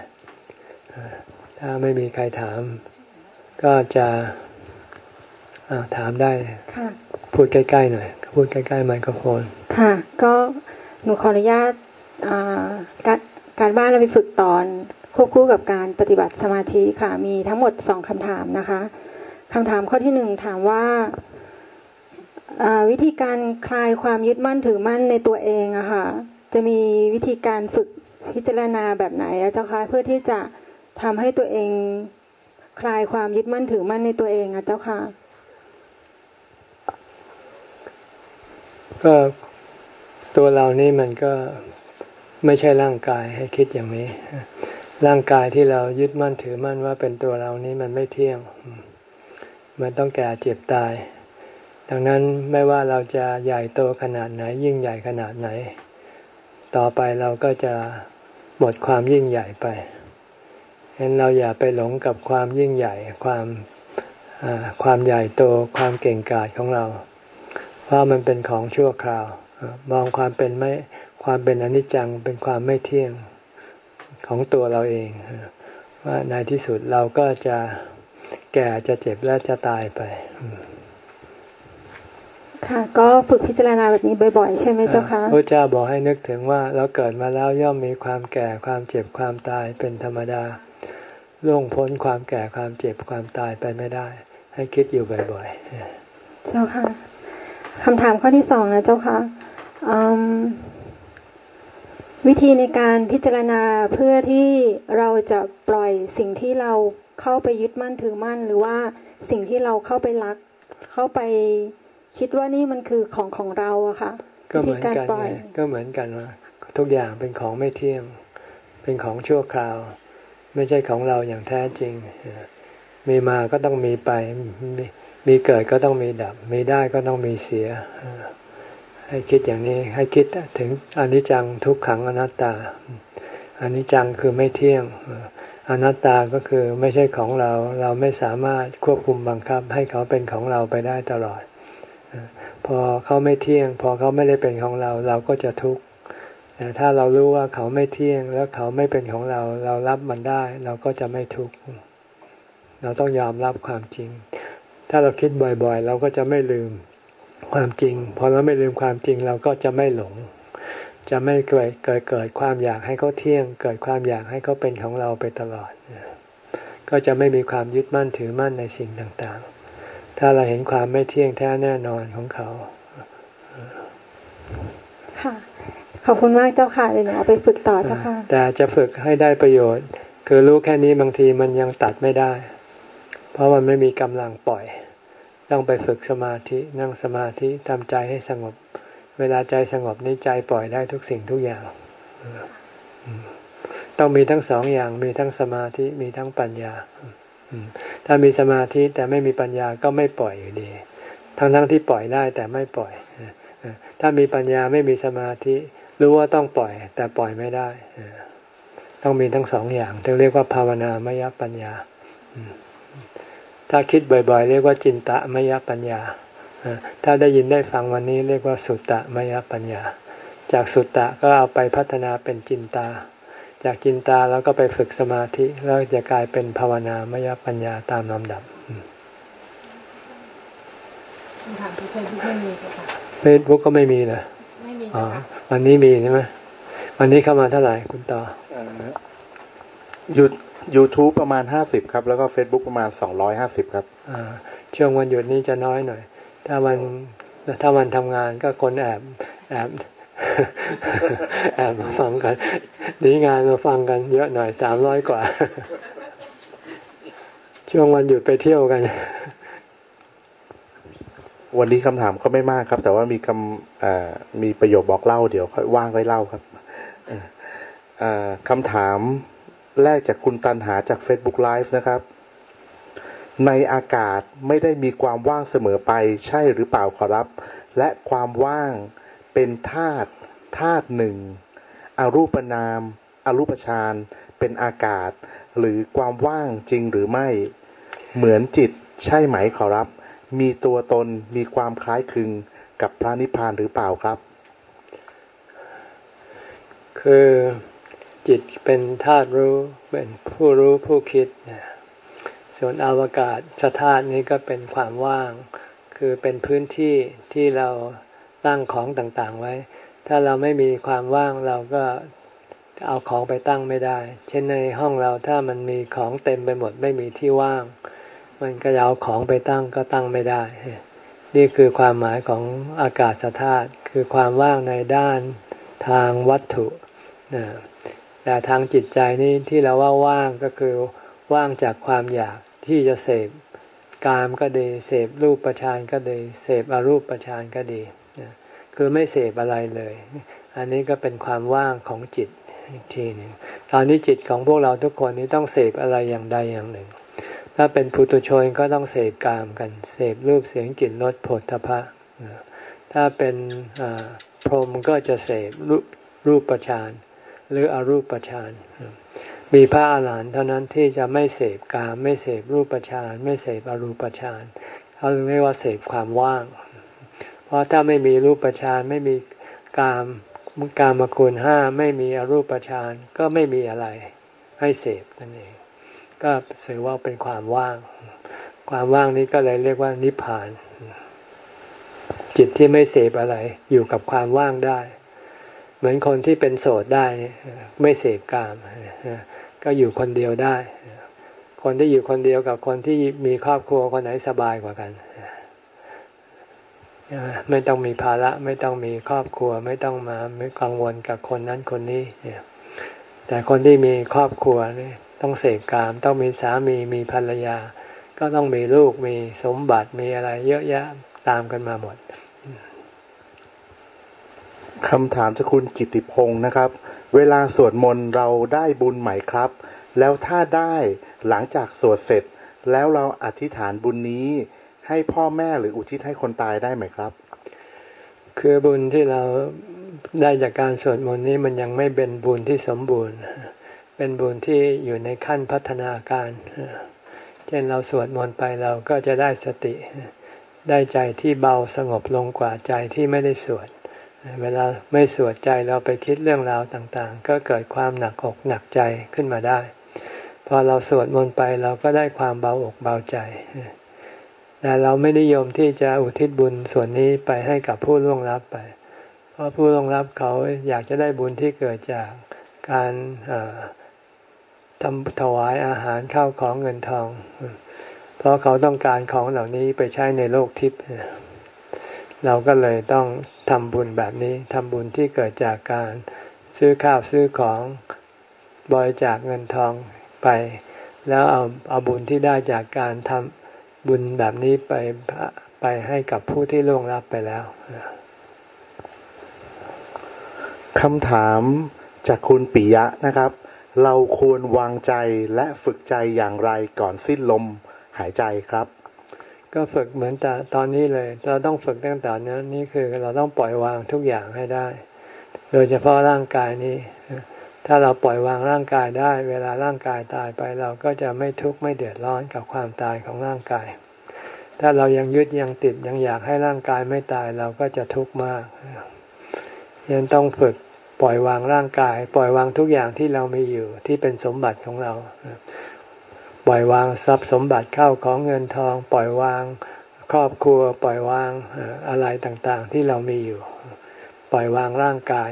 ถ้าไม่มีใครถาม ก็จะถามได้พูดใกล้ๆหน่อยพูดใกล้ๆไมโครโฟน ค่ะ ก็หนูขออนุญาต การบ้านเราไปฝึกตอนควบคู่กับการปฏิบัติสมาธิค่ะ มีทั้งหมดสองคำถามนะคะ คำถามข้อที่หนึ่งถามว่าวิธีการคลายความยึดมั่นถือมั่นในตัวเองอะค่ะ จะมีวิธีการฝึกพิจารณาแบบไหนเจ้าคะเพื่อที่จะทำให้ตัวเองคลายความยึดมั่นถือมั่นในตัวเองอะเจ้าค่ะก็ตัวเรานี่มันก็ ไม่ใช่ร่างกายให้คิดอย่างนี้ ร่างกายที่เรายึดมั่นถือมั่นว่าเป็นตัวเรานี้มันไม่เที่ยง มันต้องแก่เจ็บตาย ดังนั้นไม่ว่าเราจะใหญ่โตขนาดไหน ยิ่งใหญ่ขนาดไหน ต่อไปเราก็จะหมดความยิ่งใหญ่ไปเห็นเราอย่าไปหลงกับความยิ่งใหญ่ความความใหญ่โตความเก่งกาจของเรา เพราะมันเป็นของชั่วคราว มองความเป็นไม่ ความเป็นอนิจจังเป็นความไม่เที่ยงของตัวเราเอง ว่าในที่สุดเราก็จะแก่จะเจ็บและจะตายไป ค่ะ ก็ฝึกพิจารณาแบบนี้บ่อยๆ ใช่ไหมเจ้าคะพระเจ้าบอกให้นึกถึงว่าเราเกิดมาแล้วย่อมมีความแก่ความเจ็บความตายเป็นธรรมดาล่วงพ้นความแก่ความเจ็บความตายไปไม่ได้ ให้คิดอยู่บ่อยๆ เจ้าค่ะคำถามข้อที่สองนะเจ้าค่ะ วิธีในการพิจารณาเพื่อที่เราจะปล่อยสิ่งที่เราเข้าไปยึดมั่นถือมั่น หรือว่าสิ่งที่เราเข้าไปรัก เข้าไปคิดว่านี่มันคือของของเราอะค่ะก็เหมือนกันก็เหมือนกันว่าทุกอย่างเป็นของไม่เที่ยง เป็นของชั่วคราว ไม่ใช่ของเราอย่างแท้จริง มีมาก็ต้องมีไป มีเกิดก็ต้องมีดับ มีได้ก็ต้องมีเสีย ให้คิดอย่างนี้ให้คิดถึงอนิจจังทุกขังอนัตตาอนิจจังคือไม่เที่ยงอนัตตาก็คือไม่ใช่ของเรา เราไม่สามารถควบคุมบังคับ ให้เขาเป็นของเราไปได้ตลอด พอเขาไม่เที่ยง พอเขาไม่ได้เป็นของเรา เราก็จะทุกข์แต่ถ้าเรารู้ว่าเขาไม่เที่ยง แล้วเขาไม่เป็นของเรา เรารับมันได้ เราก็จะไม่ทุกข์เราต้องยอมรับความจริง ถ้าเราคิดบ่อยๆ เราก็จะไม่ลืม ความจริง พอเราไม่ลืมความจริงเราก็จะไม่หลง จะไม่เกิดเกิดเกิดความอยากให้เขาเที่ยง เกิดความอยากให้เขาเป็นของเราไปตลอด ก็จะไม่มีความยึดมั่นถือมั่นในสิ่งต่างๆ ถ้าเราเห็นความไม่เที่ยงแท้แน่นอนของเขา ค่ะ ขอบคุณมากเจ้าค่ะเดี๋ยวหนูเอาไปฝึกต่อเจ้าค่ะ แต่จะฝึกให้ได้ประโยชน์ คือรู้แค่นี้บางทีมันยังตัดไม่ได้ เพราะมันไม่มีกำลังปล่อย ต้องไปฝึกสมาธินั่งสมาธิทำใจให้สงบ เวลาใจสงบนี้ใจปล่อยได้ทุกสิ่งทุกอย่าง ต้องมีทั้งสองอย่างมีทั้งสมาธิมีทั้งปัญญาถ้ามีสมาธิแต่ไม่มีปัญญาก็ไม่ปล่อยอยู่ดี ทั้งทั้งที่ปล่อยได้แต่ไม่ปล่อย ถ้ามีปัญญาไม่มีสมาธิ รู้ว่าต้องปล่อย แต่ปล่อยไม่ได้ ต้องมีทั้งสองอย่างจึงเรียกว่าภาวนามยปัญญา ถ้าคิดบ่อยๆ เรียกว่าจินตะมยปัญญา ถ้าได้ยินได้ฟังวันนี้เรียกว่าสุตตะมยปัญญา จากสุตตะก็เอาไปพัฒนาเป็นจินตา จากจินตาแล้วก็ไปฝึกสมาธิแล้วจะกลายเป็นภาวนามยปัญญาตามลำดับเฟซบุ๊กก็ไม่มีเลยไม่มีอ๋อวันนี้มีใช่ไหมวันนี้เข้ามาเท่าไหร่คุณต่อหยุด YouTube ประมาณห้าสิบครับ แล้วก็ Facebook ประมาณสองร้อยห้าสิบครับช่วงวันหยุดนี้จะน้อยหน่อย ถ้าวันถ้าวันทำงานก็คนแอบแอบแอบมาฟังกันนีงานมาฟังกันเยอะหน่อยสามร้อยกว่า ช่วงวันหยุดไปเที่ยวกัน วันนี้คำถามก็ไม่มากครับ แต่ว่ามีคำมีประโยคบอกเล่าเดี๋ยวค่อยว่างค่อยเล่าครับคำถาม แรกจากคุณตันหาจาก Facebook Live นะครับ ในอากาศไม่ได้มีความว่างเสมอไปใช่หรือเปล่าขอรับ และความว่างเป็นธาตุธาตุหนึ่งอรูปนามอรูปฌานเป็นอากาศ หรือความว่างจริงหรือไม่ เหมือนจิตใช่ไหมขอรับ มีตัวตนมีความคล้ายคลึงกับพระนิพพานหรือเปล่าครับ คือ จิตเป็นธาตุรู้เป็นผู้รู้ผู้คิด ส่วนอวกาศสธาตุนี้ก็เป็นความว่าง คือเป็นพื้นที่ที่เราตั้งของต่างๆไว้ ถ้าเราไม่มีความว่างเราก็เอาของไปตั้งไม่ได้ เช่นในห้องเราถ้ามันมีของเต็มไปหมดไม่มีที่ว่าง มันก็เอาของไปตั้งก็ตั้งไม่ได้ นี่คือความหมายของอากาศธาตุคือความว่างในด้านทางวัตถุนะ แต่ทางจิตใจนี้ที่เราว่าว่างก็คือว่างจากความอยากที่จะเสพกามก็ดี เสพรูปประชานก็ดี เสพอรูปประชานก็ดี คือไม่เสพอะไรเลย อันนี้ก็เป็นความว่างของจิตอีกทีหนึ่งตอนนี้จิตของพวกเราทุกคนนี้ต้องเสพอะไรอย่างใดอย่างหนึ่ง ถ้าเป็นปุถุชนก็ต้องเสพกามกัน เสพรูปเสียงกลิ่นรสผลทพะ ถ้าเป็นพรหมก็จะเสพรูปรูปประชาน หรืออรูปฌานมีพระอาหารหันต์เท่านั้นที่จะไม่เสพกามไม่เสพรูปฌานไม่เสพอรูปฌานเขาเรียกว่าเสพความว่าง เพราะถ้าไม่มีรูปฌานไม่มีกามกามคุณห้าไม่มีอรูปฌานก็ไม่มีอะไรให้เสพนั่นเอง ก็ถือว่าเป็นความว่าง ความว่างนี้ก็เลยเรียกว่านิพพาน จิตที่ไม่เสพอะไรอยู่กับความว่างได้ เหมือนคนที่เป็นโสดได้ไม่เสพกาม ก็อยู่คนเดียวได้ คนที่อยู่คนเดียวกับคนที่มีครอบครัวคนไหนสบายกว่ากัน ไม่ต้องมีภาระไม่ต้องมีครอบครัว ไม่ต้องมาไม่กังวลกับคนนั้นคนนี้แต่คนที่มีครอบครัวนี่ต้องเสพกาม ต้องมีสามีมีภรรยา ก็ต้องมีลูกมีสมบัติมีอะไรเยอะแยะตามกันมาหมด คำถามจากคุณกิติพงศ์นะครับ เวลาสวดมนต์เราได้บุญไหมครับ แล้วถ้าได้หลังจากสวดเสร็จ แล้วเราอธิษฐานบุญนี้ให้พ่อแม่หรืออุทิศให้คนตายได้ไหมครับ คือบุญที่เราได้จากการสวดมนต์นี้มันยังไม่เป็นบุญที่สมบูรณ์ เป็นบุญที่อยู่ในขั้นพัฒนาการ เช่นเราสวดมนต์ไปเราก็จะได้สติ ได้ใจที่เบาสงบลงกว่าใจที่ไม่ได้สวด เวลาไม่สวดใจเราไปคิดเรื่องราวต่างๆ ก็เกิดความหนักอกหนักใจขึ้นมาได้ พอเราสวดมนต์ไปเราก็ได้ความเบาอกเบาใจ แต่เราไม่นิยมที่จะอุทิศบุญส่วนนี้ไปให้กับผู้ล่วงลับไป เพราะผู้ล่วงลับเขาอยากจะได้บุญที่เกิดจากการทำถวายอาหารข้าวของเงินทอง เพราะเขาต้องการของเหล่านี้ไปใช้ในโลกทิพย์ เราก็เลยต้องทำบุญแบบนี้ทำบุญที่เกิดจากการซื้อข้าวซื้อของบริจาคเงินทองไป แล้วเอาเอาบุญที่ได้จากการทำบุญแบบนี้ไปไปให้กับผู้ที่ล่วงลับไปแล้วคำถามจากคุณปิยะนะครับ เราควรวางใจและฝึกใจอย่างไรก่อนสิ้นลมหายใจครับ ก็ฝึกเหมือนแต่ตอนนี้เลย เราต้องฝึกตั้งแต่นี้นี่คือเราต้องปล่อยวางทุกอย่างให้ได้ โดยเฉพาะร่างกายนี้ ถ้าเราปล่อยวางร่างกายได้ เวลาร่างกายตายไป เราก็จะไม่ทุกข์ไม่เดือดร้อนกับความตายของร่างกาย ถ้าเรายังยึดยังติดยังอยากให้ร่างกายไม่ตายเราก็จะทุกข์มากยังต้องฝึกปล่อยวางร่างกาย ปล่อยวางทุกอย่างที่เรามีอยู่ที่เป็นสมบัติของเรา ปล่อยวางทรัพย์สมบัติเข้าของเงินทอง ปล่อยวางครอบครัว ปล่อยวางอะไรต่างๆ ที่เรามีอยู่ ปล่อยวางร่างกาย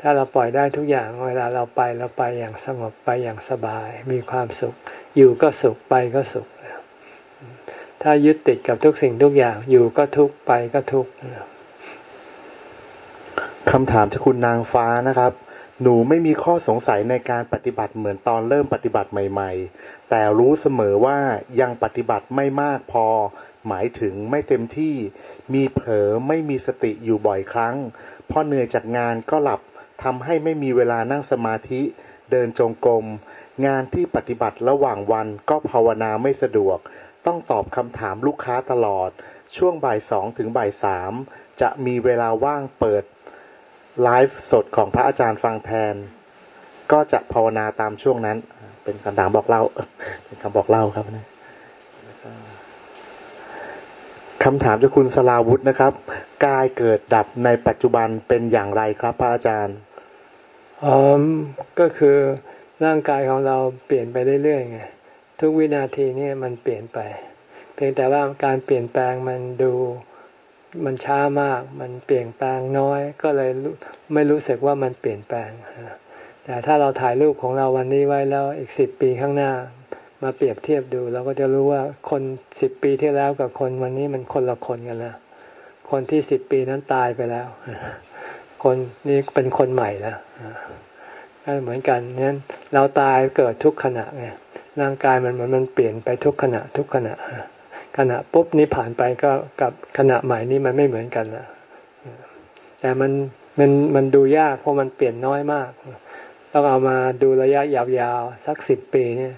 ถ้าเราปล่อยได้ทุกอย่างเวลาเราไปเราไปอย่างสงบไปอย่างสบาย มีความสุข อยู่ก็สุขไปก็สุข ถ้ายึดติดกับทุกสิ่งทุกอย่างอยู่ก็ทุกไปก็ทุกคำถามจากคุณนางฟ้านะครับ หนูไม่มีข้อสงสัยในการปฏิบัติเหมือนตอนเริ่มปฏิบัติใหม่ ๆ แต่รู้เสมอว่ายังปฏิบัติไม่มากพอ หมายถึงไม่เต็มที่ มีเผลอไม่มีสติอยู่บ่อยครั้ง พอเหนื่อยจากงานก็หลับทำให้ไม่มีเวลานั่งสมาธิ เดินจงกรม งานที่ปฏิบัติระหว่างวันก็ภาวนาไม่สะดวก ต้องตอบคำถามลูกค้าตลอด ช่วงบ่ายสองถึงบ่ายสามจะมีเวลาว่างเปิด ไลฟ์สดของพระอาจารย์ฟังแทน ก็จะภาวนาตามช่วงนั้น เป็นคำถามบอกเล่า เป็นคำบอกเล่าครับนะคำถามจากคุณสลาวุธนะครับ กายเกิดดับในปัจจุบันเป็นอย่างไรครับพระอาจารย์อ๋อก็คือร่างกายของเราเปลี่ยนไปเรื่อยๆไงทุกวินาทีนี่มันเปลี่ยนไป เพียงแต่ว่าการเปลี่ยนแปลงมันดู มันช้ามาก มันเปลี่ยนแปลงน้อย ก็เลยไม่รู้สึกว่ามันเปลี่ยนแปลง แต่ถ้าเราถ่ายรูปของเราวันนี้ไว้แล้วอีกสิบปีข้างหน้า มาเปรียบเทียบดู เราก็จะรู้ว่าคนสิบปีที่แล้วกับคนวันนี้มันคนละคนกันแล้วคนที่สิบปีนั้นตายไปแล้ว คนนี้เป็นคนใหม่แล้วเหมือนกันนั้นเราตายเกิดทุกขณะไงร่างกายมันมันมันเปลี่ยนไปทุกขณะทุกขณะ ขณะปุ๊บนี้ผ่านไปก็กับขณะใหม่นี้มันไม่เหมือนกันละแต่มันมันมันดูยากเพราะมันเปลี่ยนน้อยมาก ต้องเอามาดูระยะยาวๆสักสิบปีเนี่ย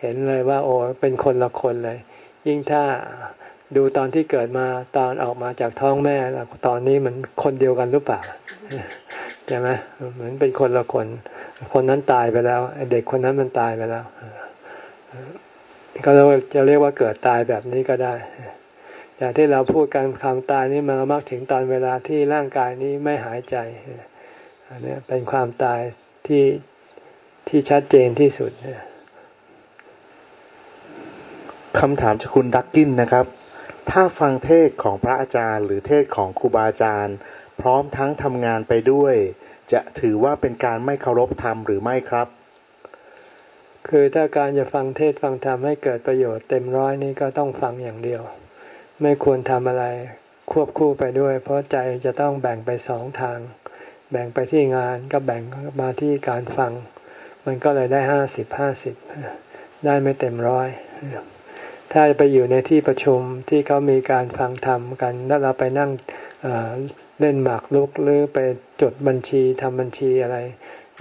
เห็นเลยว่า โอ้เป็นคนละคนเลย ยิ่งถ้าดูตอนที่เกิดมาตอนออกมาจากท้องแม่แล้วตอนนี้มันคนเดียวกันหรือเปล่าใช่ไหมเหมือนเป็นคนละคน คนนั้นตายไปแล้วเด็กคนนั้นมันตายไปแล้ว ก็จะเรียกว่าเกิดตายแบบนี้ก็ได้แต่างที่เราพูดกันคำตายนี่มันมักถึงตอนเวลาที่ร่างกายนี้ไม่หายใจอันนี้เป็นความตายที่ที่ชัดเจนที่สุดคำถามจากคุณดักกินนะครับ ถ้าฟังเทศของพระอาจารย์ หรือเทศของครูบาอาจารย์ พร้อมทั้งทำงานไปด้วย จะถือว่าเป็นการไม่เคารพธรรมหรือไม่ครับ คือถ้าการจะฟังเทศฟังธรรมให้เกิดประโยชน์เต็มร้อยนี่ก็ต้องฟังอย่างเดียว ไม่ควรทำอะไรควบคู่ไปด้วย เพราะใจจะต้องแบ่งไปสองทาง แบ่งไปที่งานก็แบ่งมาที่การฟัง มันก็เลยได้ห้าสิบห้าสิบได้ไม่เต็มร้อยถ้าไปอยู่ในที่ประชุมที่เขามีการฟังธรรมกัน แล้วเราไปนั่งเล่นหมากลุกหรือไปจดบัญชีทำบัญชีอะไร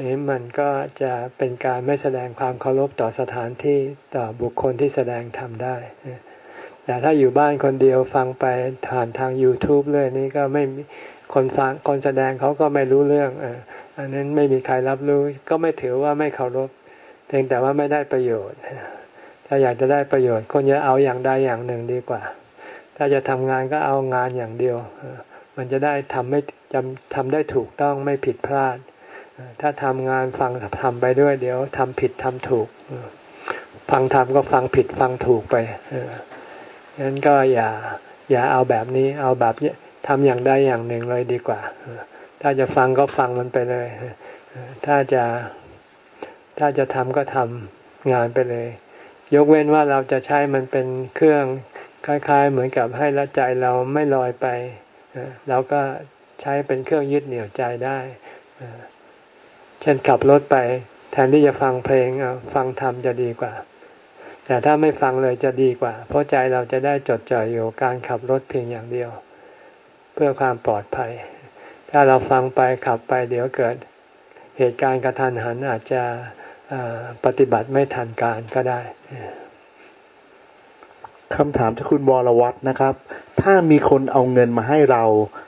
นี้มันก็จะเป็นการไม่แสดงความเคารพต่อสถานที่ต่อบุคคลที่แสดงธรรมได้ แต่ถ้าอยู่บ้านคนเดียวฟังไปผ่านทาง YouTube เลยนี่ก็ไม่คนฟังคนแสดงเขาก็ไม่รู้เรื่องอันนั้นไม่มีใครรับรู้ ก็ไม่ถือว่าไม่เคารพเพียงแต่ว่าไม่ได้ประโยชน์ ถ้าอยากจะได้ประโยชน์คนจะเอาอย่างใดอย่างหนึ่งดีกว่า ถ้าจะทำงานก็เอางานอย่างเดียว มันจะได้ทำไม่จำทำได้ถูกต้องไม่ผิดพลาด ถ้าทำงานฟังทำไปด้วย เดี๋ยวทำผิดทำถูก ฟังทำก็ฟังผิดฟังถูกไปงั้นก็อย่า อย่าเอาแบบนี้เอาแบบทำอย่างใดอย่างหนึ่งเลยดีกว่า ถ้าจะฟังก็ฟังมันไปเลย ถ้าจะถ้าจะทำก็ทำงานไปเลย ยกเว้นว่าเราจะใช้มันเป็นเครื่องคล้าย ๆ เหมือนกับให้ละใจเราไม่ลอยไปเราก็ใช้เป็นเครื่องยึดเหนี่ยวใจได้ เช่นขับรถไป แทนที่จะฟังเพลงฟังธรรมจะดีกว่า แต่ถ้าไม่ฟังเลยจะดีกว่า เพราะใจเราจะได้จดจ่อยอยู่การขับรถเพียงอย่างเดียว เพื่อความปลอดภัย ถ้าเราฟังไปขับไปเดี๋ยวเกิด เหตุการณ์กระทันหันอาจจะปฏิบัติไม่ทันการก็ได้คำถามจากคุณวรวัตนะครับ ถ้ามีคนเอาเงินมาให้เรา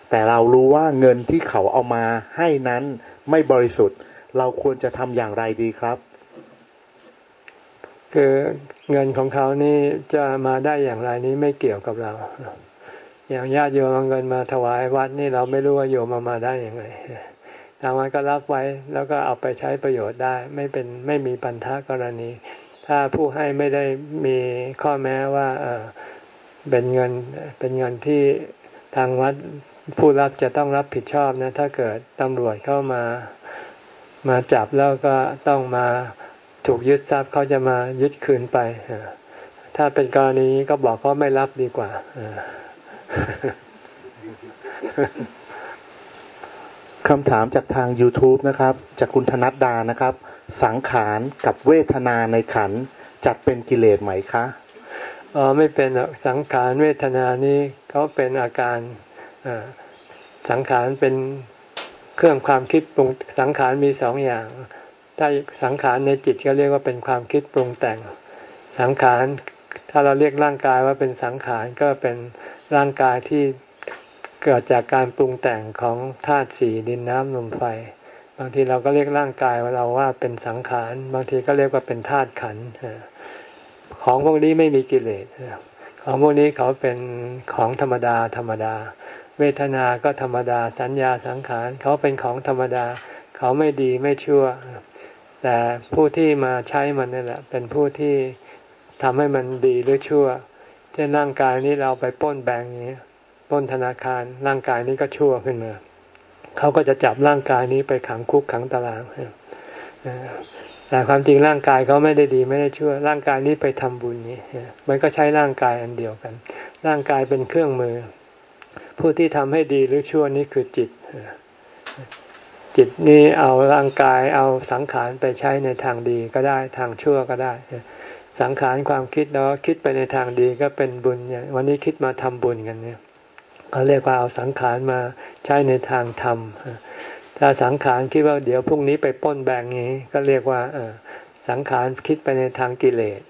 แต่เรารู้ว่าเงินที่เขาเอามาให้นั้นไม่บริสุทธิ์ เราควรจะทำอย่างไรดีครับ คือเงินของเขานี่จะมาได้อย่างไรนี้ไม่เกี่ยวกับเรา อย่างญาติโยมเอาเงินมาถวายวัดนี่เราไม่รู้ว่าโยมมามาได้อย่างไรทางวัดก็รับไว้แล้วก็เอาไปใช้ประโยชน์ได้ ไม่เป็นไม่มีปัญหากรณี ถ้าผู้ให้ไม่ได้มีข้อแม้ว่าเออเป็นเงินเป็นเงินที่ทางวัดผู้รับจะต้องรับผิดชอบนะ ถ้าเกิดตำรวจเข้ามา มาจับแล้วก็ต้องมาถูกยึดทรัพย์เขาจะมายึดคืนไป ถ้าเป็นกรณีก็บอกเขาไม่รับดีกว่าคำถามจากทาง YouTube นะครับ จากคุณธนัดดานะครับ สังขารกับเวทนาในขันจัดเป็นกิเลสไหมคะอ๋อไม่เป็นสังขารเวทนานี้เขาเป็นอาการสังขารเป็น เครื่องความคิดปรุงสังขารมีสองอย่าง ถ้าสังขารในจิตก็เรียกว่าเป็นความคิดปรุงแต่ง สังขารถ้าเราเรียกร่างกายว่าเป็นสังขารก็เป็นร่างกายที่เกิดจากการปรุงแต่งของธาตุสี่ดินน้ำลมไฟ บางทีเราก็เรียกร่างกายว่าเราว่าเป็นสังขาร บางทีก็เรียกว่าเป็นธาตุขันของพวกนี้ไม่มีกิเลสของพวกนี้เขาเป็นของธรรมดาธรรมดา เวทนาก็ธรรมดา สัญญาสังขารเขาเป็นของธรรมดา เขาไม่ดีไม่ชั่ว แต่ผู้ที่มาใช้มันนี่แหละ เป็นผู้ที่ทำให้มันดีหรือชั่ว เช่นร่างกายนี้เราไปป้นแบงค์นี้ป้นธนาคารร่างกายนี้ก็ชั่วขึ้นมา เขาก็จะจับร่างกายนี้ไปขังคุกขังตารางแต่ความจริงร่างกายเขาไม่ได้ดีไม่ได้ชั่ว ร่างกายนี้ไปทำบุญนี่มันก็ใช้ร่างกายอันเดียวกัน ร่างกายเป็นเครื่องมือ ผู้ที่ทำให้ดีหรือชั่วนี้คือจิต จิตนี้เอาร่างกายเอาสังขารไปใช้ในทางดีก็ได้ทางชั่วก็ได้ สังขารความคิดแล้วคิดไปในทางดีก็เป็นบุญอย่างวันนี้คิดมาทำบุญกันเนี่ยเขาเรียกว่าเอาสังขารมาใช้ในทางธรรมถ้าสังขารคิดว่าเดี๋ยวพรุ่งนี้ไปป้นแบงนี้ก็เรียกว่าสังขารคิดไปในทางกิเลส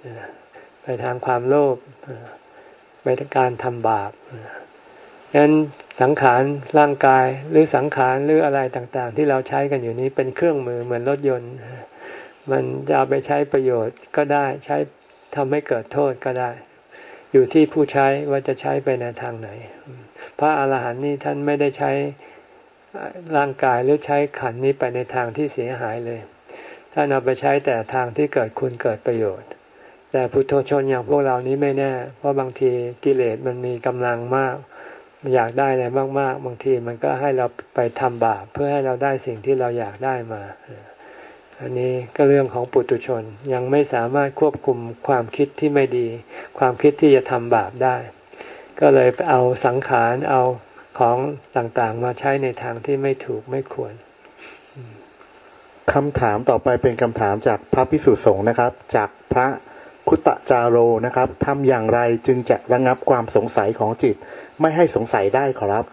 ไปทางความโลภไปทางการทำบาป ฉะนั้นสังขารร่างกายหรือสังขารหรืออะไรต่างๆ ที่เราใช้กันอยู่นี้เป็นเครื่องมือเหมือนรถยนต์ มันจะเอาไปใช้ประโยชน์ก็ได้ใช้ทำให้เกิดโทษก็ได้ อยู่ที่ผู้ใช้ว่าจะใช้ไปในทางไหน พระอาหารหันต์นี่ท่านไม่ได้ใช้ร่างกายหรือใช้ขันนี้ไปในทางที่เสียหายเลยท่านเอาไปใช้แต่ทางที่เกิดคุณเกิดประโยชน์ แต่พุทธชนอย่างพวกเรานี้ไม่แน่ เพราะบางทีกิเลสมันมีกำลังมาก อยากได้อะไรมาก ๆ บางทีมันก็ให้เราไปทำบาปเพื่อให้เราได้สิ่งที่เราอยากได้มา อันนี้ก็เรื่องของปุถุชนยังไม่สามารถควบคุมความคิดที่ไม่ดี ความคิดที่จะทำบาปได้ ก็เลยเอาสังขารเอาของต่างๆ มาใช้ในทางที่ไม่ถูกไม่ควรคำถามต่อไปเป็นคำถามจากพระพิสุสงฆ์นะครับ จากพระ คุตจาโรนะครับทำอย่างไรจึงจะระงับความสงสัยของจิต ไม่ให้สงสัยได้ขอรับ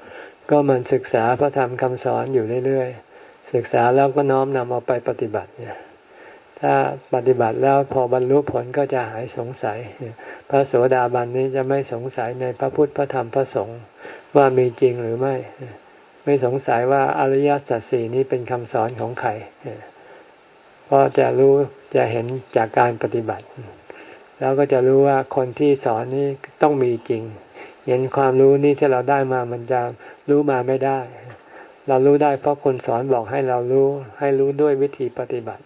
ก็มันศึกษาพระธรรมคำสอนอยู่เรื่อยๆ ศึกษาแล้วก็น้อมนำเอาไปปฏิบัติเนี่ยถ้าปฏิบัติแล้วพอบรรลุผลก็จะหายสงสัย พระโสดาบันนี้จะไม่สงสัยในพระพุทธพระธรรมพระสงฆ์ว่ามีจริงหรือไม่ ไม่สงสัยว่าอริยสัจสี่นี้เป็นคำสอนของใครเพราะจะรู้จะเห็นจากการปฏิบัติ แล้วก็จะรู้ว่าคนที่สอนนี้ต้องมีจริง เห็นความรู้นี้ที่เราได้มามันจะรู้มาไม่ได้ เรารู้ได้เพราะคนสอนบอกให้เรารู้ ให้รู้ด้วยวิธีปฏิบัติ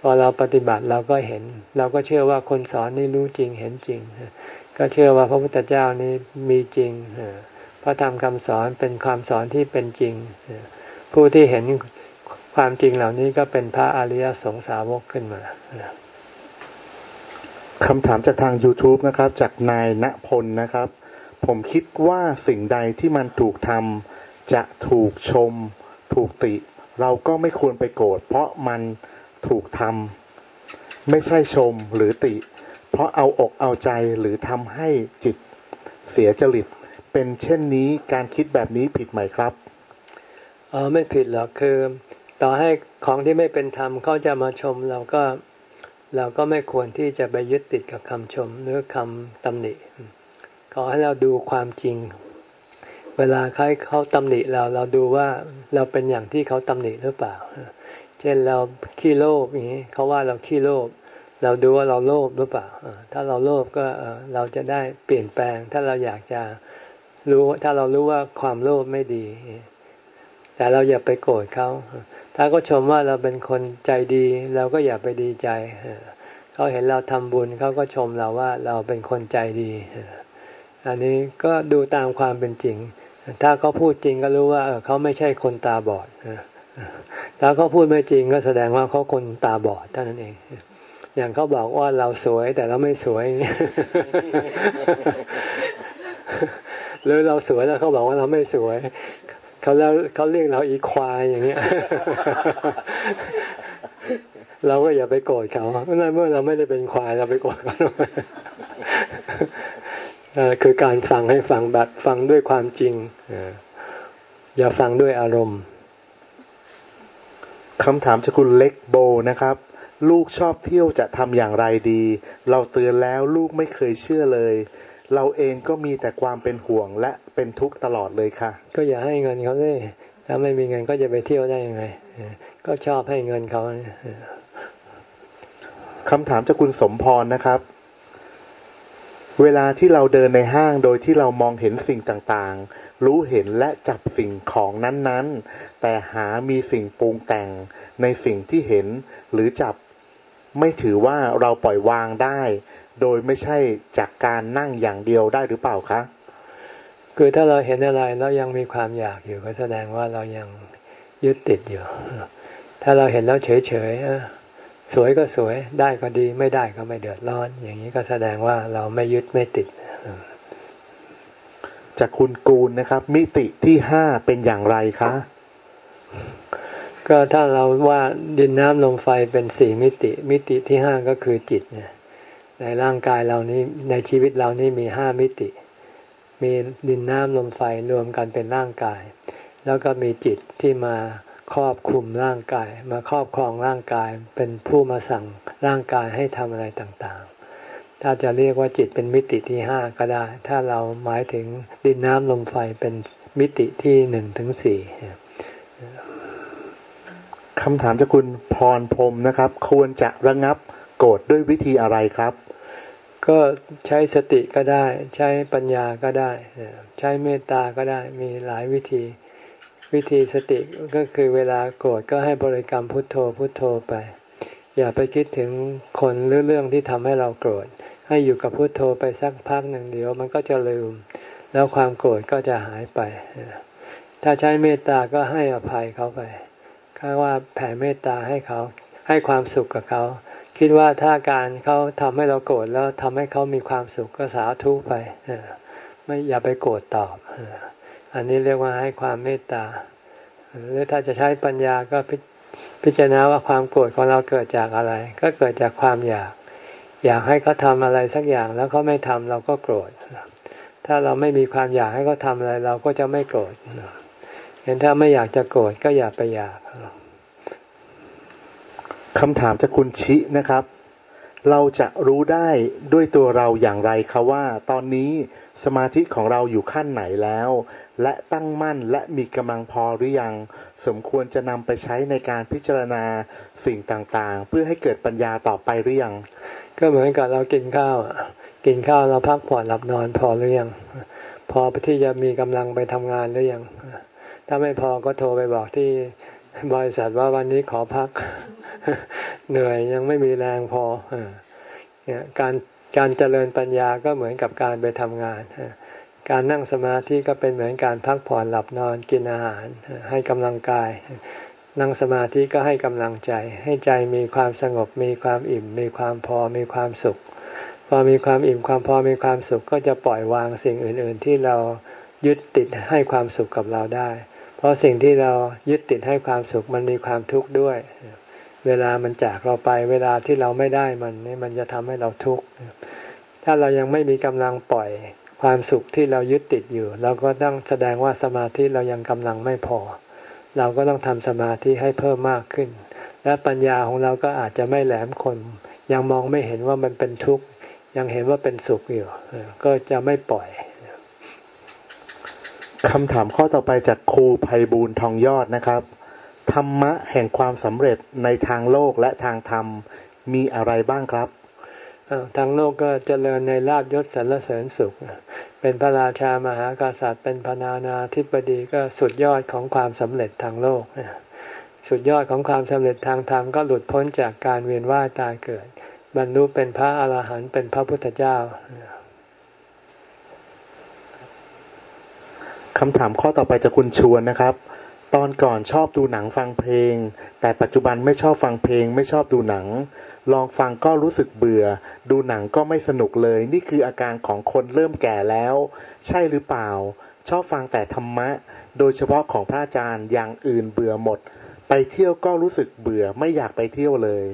พอเราปฏิบัติเราก็เห็น เราก็เชื่อว่าคนสอนนี่รู้จริงเห็นจริง ก็เชื่อว่าพระพุทธเจ้านี้มีจริงพระธรรมคำสอนเป็นความสอนที่เป็นจริง ผู้ที่เห็นความจริงเหล่านี้ก็เป็นพระอริยสงสาวกขึ้นมา คำถามจากทาง YouTube นะครับ จากนายณพลนะครับ ผมคิดว่าสิ่งใดที่มันถูกทำจะถูกชม ถูกติ เราก็ไม่ควรไปโกรธเพราะมันถูกทำไม่ใช่ชมหรือติ เพราะเอาอกเอาใจหรือทำให้จิตเสียจริต เป็นเช่นนี้การคิดแบบนี้ผิดไหมครับอ๋อไม่ผิดหรอกคือ ต่อให้ของที่ไม่เป็นธรรมเขาจะมาชมเราก็ เราก็ไม่ควรที่จะไปยึดติดกับคำชมหรือคำตำหนิ ขอให้เราดูความจริง เวลาใครเขาตำหนิเราเราดูว่าเราเป็นอย่างที่เขาตำหนิหรือเปล่า เช่นเราขี้โลภอย่างนี้เขาว่าเราขี้โลภเราดูว่าเราโลภหรือเปล่า ถ้าเราโลภก็เราจะได้เปลี่ยนแปลง ถ้าเราอยากจะรู้ถ้าเรารู้ว่าความโลภไม่ดี แต่เราอย่าไปโกรธเขา ถ้าก็ชมว่าเราเป็นคนใจดีเราก็อย่าไปดีใจ เขาเห็นเราทำบุญเขาก็ชมเราว่าเราเป็นคนใจดี อันนี้ก็ดูตามความเป็นจริง ถ้าเขาพูดจริงก็รู้ว่าเขาไม่ใช่คนตาบอดถ้าเขาพูดไม่จริงก็แสดงว่าเขาคนตาบอดเท่านั้นเอง อย่างเขาบอกว่าเราสวยแต่เราไม่สวย หรือเราสวยแล้วเขาบอกว่าเราไม่สวย เขาแล้วเขาเรียกเราอีควายอย่างเงี้ย เราก็อย่าไปโกรธเขาเพราะนั้นเมื่อเราไม่ได้เป็นควายเราไปโกรธเขาคือการฟังให้ฟังแบบฟังด้วยความจริงอย่าฟังด้วยอารมณ์คำถามจากคุณเล็กโบนะครับ ลูกชอบเที่ยวจะทำอย่างไรดี เราเตือนแล้วลูกไม่เคยเชื่อเลย เราเองก็มีแต่ความเป็นห่วงและเป็นทุกข์ตลอดเลยค่ะ ก็อย่าให้เงินเขาเลยถ้าไม่มีเงินก็จะไปเที่ยวได้ยังไง ก็ชอบให้เงินเขาคำถามจากคุณสมพรนะครับ เวลาที่เราเดินในห้างโดยที่เรามองเห็นสิ่งต่างๆ รู้เห็นและจับสิ่งของนั้นๆ แต่หามีสิ่งปรุงแต่งในสิ่งที่เห็นหรือจับไม่ถือว่าเราปล่อยวางได้ โดยไม่ใช่จากการนั่งอย่างเดียวได้หรือเปล่าคะ คือถ้าเราเห็นอะไรแล้วยังมีความอยากอยู่ก็แสดงว่าเรายังยึดติดอยู่ ถ้าเราเห็นแล้วเฉยๆสวยก็สวยได้ก็ดีไม่ได้ก็ไม่เดือดร้อน อย่างนี้ก็แสดงว่าเราไม่ยึดไม่ติดจากคุณกูลนะครับ มิติที่ห้าเป็นอย่างไรคะ ก็ถ้าเราว่าดินน้ำลมไฟเป็นสี่มิติ มิติที่ห้าก็คือจิตเนี่ย ในร่างกายเรานี้ในชีวิตเรานี้มีห้ามิติ มีดินน้ำลมไฟรวมกันเป็นร่างกาย แล้วก็มีจิตที่มาครอบคุมร่างกาย มาครอบครองร่างกายเป็นผู้มาสั่งร่างกายให้ทำอะไรต่างๆ ถ้าจะเรียกว่าจิตเป็นมิติที่ห้าก็ได้ ถ้าเราหมายถึงดินน้ำลมไฟเป็นมิติที่หนึ่งถึงสี่คำถามจากคุณพรพรมนะครับ ควรจะระงับโกรธด้วยวิธีอะไรครับ ก็ใช้สติก็ได้ ใช้ปัญญาก็ได้ ใช้เมตตาก็ได้มีหลายวิธี วิธีสติก็คือเวลาโกรธก็ให้บริกรรมพุทโธพุทโธไป อย่าไปคิดถึงคนหรือเรื่องที่ทำให้เราโกรธ ให้อยู่กับพุทโธไปสักพักหนึ่งเดียว มันก็จะลืม แล้วความโกรธก็จะหายไป ถ้าใช้เมตตาก็ให้อภัยเขาไปค่ว่าแผ่เมตตาให้เขาให้ความสุขกับเขา คิดว่าถ้าการเขาทำให้เราโกรธแล้วทำให้เขามีความสุขก็สาธุไปไม่อย่าไปโกรธตอบ อันนี้เรียกว่าให้ความเมตตา หรือถ้าจะใช้ปัญญาก็พิจารณาว่าความโกรธของเราเกิดจากอะไร ก็เกิดจากความอยาก อยากให้เขาทาอะไรสักอย่างแล้วเขาไม่ทำเราก็โกรธ ถ้าเราไม่มีความอยากให้เขาทาอะไร เราก็จะไม่โกรธเห็นถ้าไม่อยากจะโกรธก็อย่าไปอยาก คำถามจากคุณชินะครับ เราจะรู้ได้ด้วยตัวเราอย่างไรคะว่า ตอนนี้สมาธิของเราอยู่ขั้นไหนแล้ว และตั้งมั่นและมีกำลังพอหรือยัง สมควรจะนำไปใช้ในการพิจารณาสิ่งต่างๆ เพื่อให้เกิดปัญญาต่อไปหรือยัง ก็เหมือนกับเรากินข้าวกินข้าวเราพักผ่อนหลับนอนพอหรือยัง พอที่จะมีกำลังไปทำงานหรือยัง ถ้าไม่พอก็โทรไปบอกที่ บริษัทว่าวันนี้ขอพัก เหนื่อยยังไม่มีแรงพอเนี่ยการการเจริญปัญญาก็เหมือนกับการไปทำงาน การนั่งสมาธิก็เป็นเหมือนการพักผ่อนหลับนอนกินอาหาร ให้กำลังกาย นั่งสมาธิก็ให้กำลังใจ ให้ใจมีความสงบ มีความอิ่ม มีความพอ มีความสุข พอมีความอิ่มความพอมีความสุขก็จะปล่อยวางสิ่งอื่น ๆ ที่เรายึดติดให้ความสุขกับเราได้ เพราะสิ่งที่เรายึดติดให้ความสุขมันมีความทุกข์ด้วย เวลามันจากเราไป เวลาที่เราไม่ได้มันนี่มันจะทำให้เราทุกข์ ถ้าเรายังไม่มีกำลังปล่อยความสุขที่เรายึดติดอยู่ เราก็ต้องแสดงว่าสมาธิเรายังกำลังไม่พอ เราก็ต้องทำสมาธิให้เพิ่มมากขึ้น และปัญญาของเราก็อาจจะไม่แหลมคมยังมองไม่เห็นว่ามันเป็นทุกข์ ยังเห็นว่าเป็นสุขอยู่ ก็จะไม่ปล่อย คำถามข้อต่อไปจากครูภัยบูลทองยอดนะครับ ธรรมะแห่งความสำเร็จในทางโลกและทางธรรมมีอะไรบ้างครับทางโลกก็เจริญในลาบยศสรรเสริญสุข เป็นพระราชามหากษัตริย์ เป็นพนานาธิบดีก็สุดยอดของความสำเร็จทางโลก สุดยอดของความสำเร็จทางธรรมก็หลุดพ้นจากการเวียนว่ายตายเกิด บรรลุเป็นพระอรหันต์เป็นพระพุทธเจ้า คำถามข้อต่อไปจากคุณชวนนะครับ ตอนก่อนชอบดูหนังฟังเพลง แต่ปัจจุบันไม่ชอบฟังเพลง ไม่ชอบดูหนัง ลองฟังก็รู้สึกเบื่อ ดูหนังก็ไม่สนุกเลย นี่คืออาการของคนเริ่มแก่แล้ว ใช่หรือเปล่า ชอบฟังแต่ธรรมะ โดยเฉพาะของพระอาจารย์อย่างอื่นเบื่อหมด ไปเที่ยวก็รู้สึกเบื่อไม่อยากไปเที่ยวเลย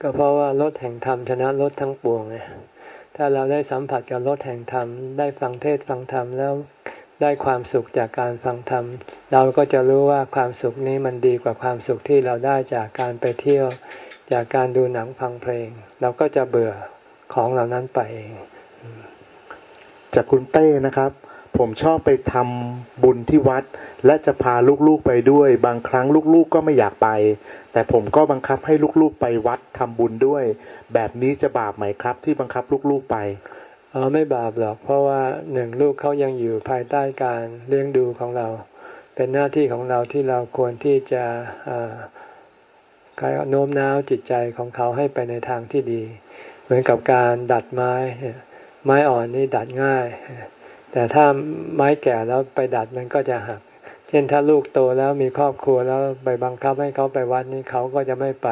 ก็เพราะว่ารถแห่งธรรมชนะรถทั้งปวงไงถ้าเราได้สัมผัสกับรถแห่งธรรมได้ฟังเทศฟังธรรมแล้ว ได้ความสุขจากการฟังธรรม เราก็จะรู้ว่าความสุขนี้มันดีกว่าความสุขที่เราได้จากการไปเที่ยว จากการดูหนังฟังเพลง เราก็จะเบื่อของเหล่านั้นไปเอง จากคุณเต้นะครับ ผมชอบไปทำบุญที่วัด และจะพาลูกๆไปด้วย บางครั้งลูกๆก็ไม่อยากไป แต่ผมก็บังคับให้ลูกๆไปวัดทำบุญด้วย แบบนี้จะบาปไหมครับ ที่บังคับลูกๆไป อ๋อไม่บาปหรอก เพราะว่าหนึ่งลูกเขายังอยู่ภายใต้การเลี้ยงดูของเรา เป็นหน้าที่ของเราที่เราควรที่จะอ่าโน้มน้าวจิตใจของเขาให้ไปในทางที่ดี เหมือนกับการดัดไม้ ไม้อ่อนนี่ดัดง่าย แต่ถ้าไม้แก่แล้วไปดัดมันก็จะหัก เช่นถ้าลูกโตแล้วมีครอบครัวแล้วไปบังคับให้เขาไปวัดนี่เขาก็จะไม่ไป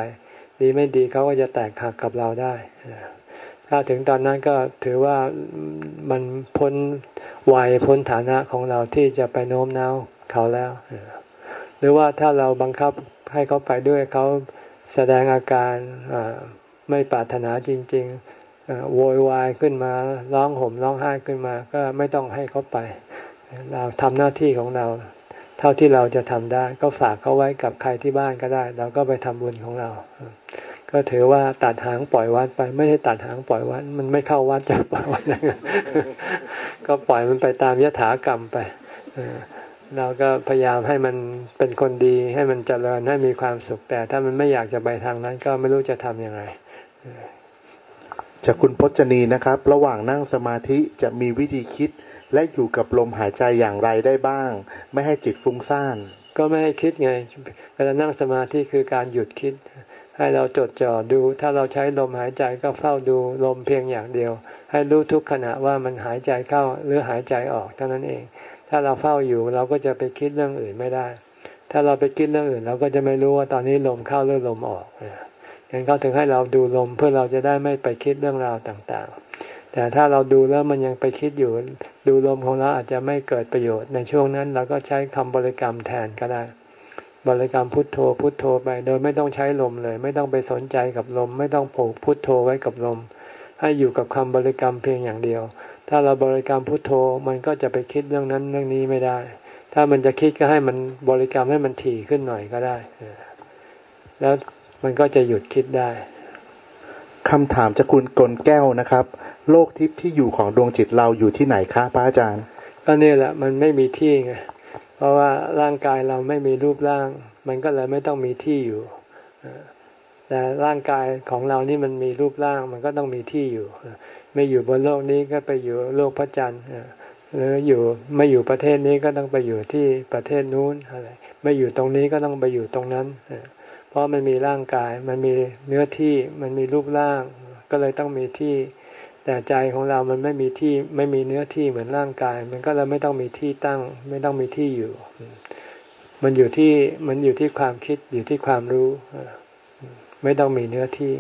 ดีไม่ดีเขาก็จะแตกหักกับเราได้ ถ้าถึงตอนนั้นก็ถือว่ามันพ้นวัยพ้นฐานะของเราที่จะไปโน้มน้าวเขาแล้ว หรือว่าถ้าเราบังคับให้เขาไปด้วยเขาแสดงอาการไม่ปรารถนาจริง ๆโวยวายขึ้นมาร้องห่มร้องไห้ขึ้นมา ก็ไม่ต้องให้เขาไป เราทำหน้าที่ของเรา เท่าที่เราจะทำได้ ก็ฝากเขาไว้กับใครที่บ้านก็ได้ เราก็ไปทำบุญของเรา ก็ถือว่าตัดหางปล่อยวัดไป ไม่ใช่ตัดหางปล่อยวัด มันไม่เข้าวัดจะปล่อยวัดได้ไงก็ปล่อยมันไปตามยถากรรมไปเราก็พยายามให้มันเป็นคนดีให้มันเจริญให้มีความสุขแต่ ถ้ามันไม่อยากจะไปทางนั้น ก็ไม่รู้จะทำยังไงจากคุณพจนีนะครับ ระหว่างนั่งสมาธิจะมีวิธีคิด และอยู่กับลมหายใจอย่างไรได้บ้าง ไม่ให้จิตฟุ้งซ่าน ก็ไม่ให้คิดไงเวลานั่งสมาธิคือการหยุดคิด ให้เราจดจ่อดู ถ้าเราใช้ลมหายใจก็เฝ้าดูลมเพียงอย่างเดียว ให้รู้ทุกขณะว่ามันหายใจเข้าหรือหายใจออกเท่านั้นเอง ถ้าเราเฝ้าอยู่เราก็จะไปคิดเรื่องอื่นไม่ได้ ถ้าเราไปคิดเรื่องอื่น เราก็จะไม่รู้ว่าตอนนี้ลมเข้าหรือลมออกงั้นเขาถึงให้เราดูลมเพื่อเราจะได้ไม่ไปคิดเรื่องราวต่างๆ แต่ถ้าเราดูแล้วมันยังไปคิดอยู่ ดูลมของเราอาจจะไม่เกิดประโยชน์ในช่วงนั้น เราก็ใช้คำบริกรรมแทนก็ได้ บริกรรมพุทโธพุทโธไป โดยไม่ต้องใช้ลมเลย ไม่ต้องไปสนใจกับลม ไม่ต้องผูกพุทโธไว้กับลม ให้อยู่กับคำบริกรรมเพียงอย่างเดียว ถ้าเราบริกรรมพุทโธมันก็จะไปคิดเรื่องนั้นเรื่องนี้ไม่ได้ ถ้ามันจะคิดก็ให้มันบริกรรมให้มันถี่ขึ้นหน่อยก็ได้ แล้วมันก็จะหยุดคิดได้คำถามจากคุณกลแก้วนะครับ โลกทิพย์ที่อยู่ของดวงจิตเราอยู่ที่ไหนคะพระอาจารย์ ก็นี่แหละมันไม่มีที่ไง เพราะว่าร่างกายเราไม่มีรูปร่าง มันก็เลยไม่ต้องมีที่อยู่แต่ร่างกายของเรานี่มันมีรูปร่าง มันก็ต้องมีที่อยู่ ไม่อยู่บนโลกนี้ก็ไปอยู่โลกพระจันทร์หรืออยู่ไม่อยู่ประเทศนี้ก็ต้องไปอยู่ที่ประเทศนู้นอะไรไม่อยู่ตรงนี้ก็ต้องไปอยู่ตรงนั้น เพราะมันมีร่างกาย มันมีเนื้อที่มันมีรูปร่าง ก็เลยต้องมีที่ แต่ใจของเรามันไม่มีที่ไม่มีเนื้อที่เหมือนร่างกาย มันก็เลยไม่ต้องมีที่ตั้ง ไม่ต้องมีที่อยู่ มันอยู่ที่มันอยู่ที่ความคิดอยู่ที่ความรู้ ไม่ต้องมีเนื้อที่